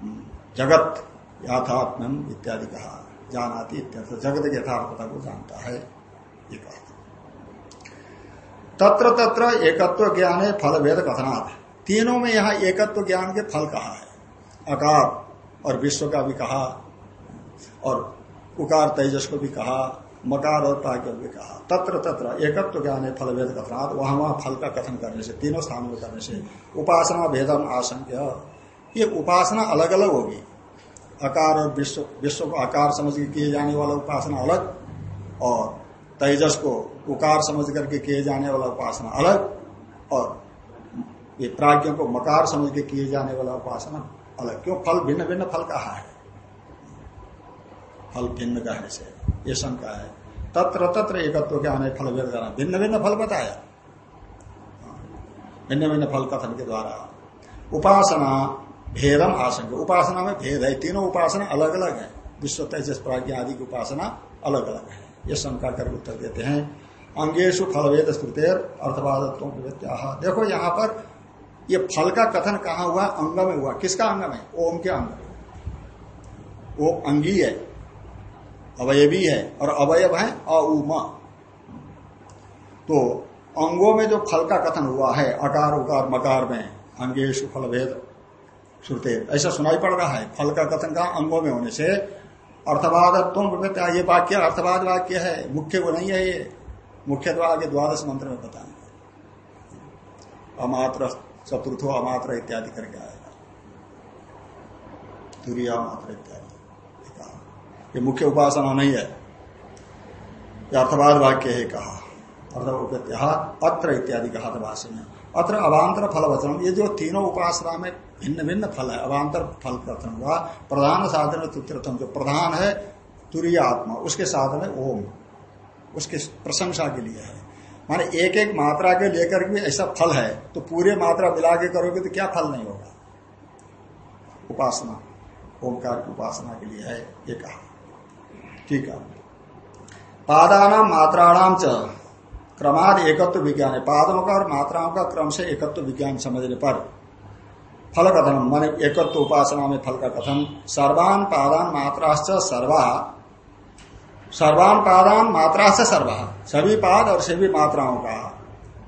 हम्म, जगत याथात्म इत्यादि कहा। जानाती इत्यर्थ। जगत यथार्थता को जानता है ये कहा तत्र तत्र एकत्व ज्ञान है फल कथनाथ तीनों में यहाँ एकत्व ज्ञान के फल कहा है? अकार और विश्व का भी कहा, और उकार तेजस को भी कहा, मकार और प्राज्ञ भी कहा। तत्र तत्र एकत्व तो ज्ञान है, फल भेद कथनात् वहाँ वहाँ फल का कथन करने से, तीनों स्थानों में करने से उपासना, भेदम, आशंक्य, ये उपासना अलग अलग होगी। अकार और विश्व विश्व को आकार समझ के किए जाने वाला उपासना अलग, और तेजस को उकार समझ करके किए जाने वाला उपासना अलग, और ये प्राज्ञ को मकार समझ के किए जाने वाला उपासना अलग। क्यों? फल भिन्न भिन्न फल कहा है? फल भिन्न कहने से। ये शंका है। तत्र तत्र एकत्व के आने फल करना। भिन्न भिन्न फल बताया। भिन्न भिन्न फल कथन के द्वारा। उपासना, भेदम आशंक। उपासना में भेद है। तीनों उपासना अलग अलग है। विश्व तेजस प्राज्ञ आदि की उपासना अलग अलग है। ये शंका कर उत्तर देते हैं। अंगेशु फल भेद स्तुतेर अर्थवाद देखो यहाँ पर ये फल का कथन कहा हुआ? अंग में हुआ। किसका अंग में ओम के अंग। वो अंगी है, अवयवी है, और अवयव है अउमा। तो अंगों में जो फल का कथन हुआ है, अकार उकार मकार में अंगेश फल भेद श्रुते ऐसा सुनाई पड़ रहा है। फल का कथन कहा? अंगों में होने से। अर्थवाद ये वाक्य अर्थवाद वाक्य है। मुख्य को नहीं है ये। मुख्य द्वार आगे द्वादश मंत्र में बताएँगे अमात्र चतुर्थो अमात्र इत्यादि करके आएगा तुरिया मात्र इत्यादि कहा। ये मुख्य उपासना नहीं है। अर्थवाद वाक्य है कहा। अत्र इत्यादि कहा था भाष्य में। अत्र अवान्तर फल वचन ये जो तीनों उपासना में भिन्न भिन्न फल है, अवान्तर फल प्रथम हुआ, प्रधान साधन तुत्रतम। जो प्रधान है तुरीय आत्मा उसके साधन है ओम। उसके प्रशंसा के लिए है। माने एक एक मात्रा के लेकर भी ऐसा फल है तो पूरे मात्रा मिला के करोगे तो क्या फल नहीं होगा? उपासना, ओंकार की उपासना के लिए है, ये कहा। ठीक है। पादाना मात्राणाम च क्रमाद एकत्व विज्ञान है। पादों का और मात्राओं का क्रम से एकत्व विज्ञान समझने पर फल कथन मान एकत्व उपासना में फल का कथन। सर्वान पादान मात्राश्च सर्वा सर्वान पादान मात्रा से सर्वा। सभी पाद और सभी मात्राओं का।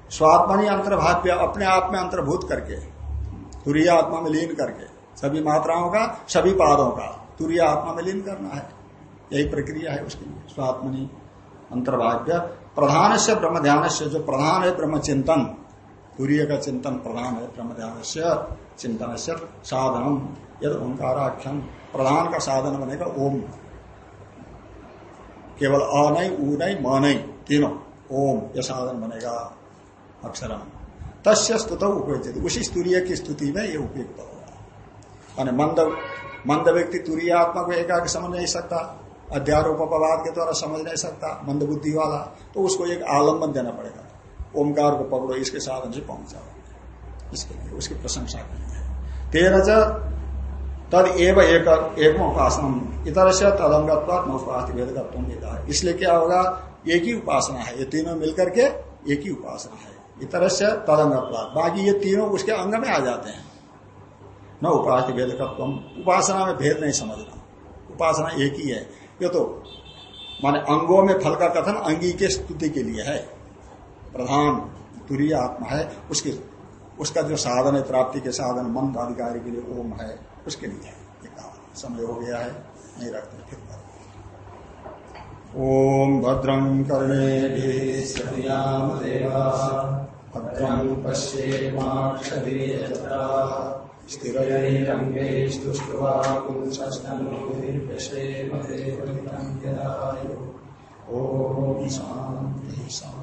स्वात्मनि अंतर्भाव्य अपने आप में अंतर्भूत करके, तुरीय आत्मा में लीन करके, सभी मात्राओं का, सभी पादों का, तुरीय आत्मा में लीन करना है। यही प्रक्रिया है उसके लिए। अंतर्भाव्य प्रधान से ब्रह्म ध्यान से जो प्रधान है ब्रह्म चिंतन तुरीय का चिंतन प्रधान है ब्रह्म ध्यान से चिंतन से साधनम। यद ओंकाराख्यम। प्रधान का साधन बनेगा ओम। केवल अ नहीं ऊ नहीं म नहीं तीनों। ओम यह साधन बनेगा अक्षरम। तस्य स्तुत उपयुक्त उसी स्तूर्य की स्तुति में ये उपयुक्त होगा। माने मंद मंद व्यक्ति तुरीय आत्मा को एकाग्र समझ नहीं सकता, अध्यारोपवाद के द्वारा समझ नहीं सकता मंद बुद्धि वाला तो उसको एक आलंबन देना पड़ेगा। ओमकार को पकड़ो, इसके साधन से पहुँच इसके लिए, उसकी प्रशंसा करनी है। तेरह तद एव एक एक उपासना इतर से तदंगत्वात उपास भेदगत्व इसलिए क्या होगा? एक ही उपासना है। ये तीनों मिलकर के एक ही उपासना है। इतर से तदंगत्वात बाकी ये तीनों उसके अंग में आ जाते हैं। न उपास भेदकत्व उपासना में भेद नहीं समझना। उपासना एक ही है। ये तो माने अंगों में फल का कथन अंगी के स्तुति के लिए है। प्रधान तुरीय आत्मा है। उसके, उसका जो साधन है, प्राप्ति के साधन मन अधिकारी के लिए ओम है। उसके लिए समय हो गया है। नहीं रखते, फिर ओम भद्रं कर्णे भद्रं पश्येमाक्षभिर्यजत्रा स्थिरैरङ्गैस्तुष्ट्वा पुंसस्तनोर्विषेमते ॐ शान्तिः।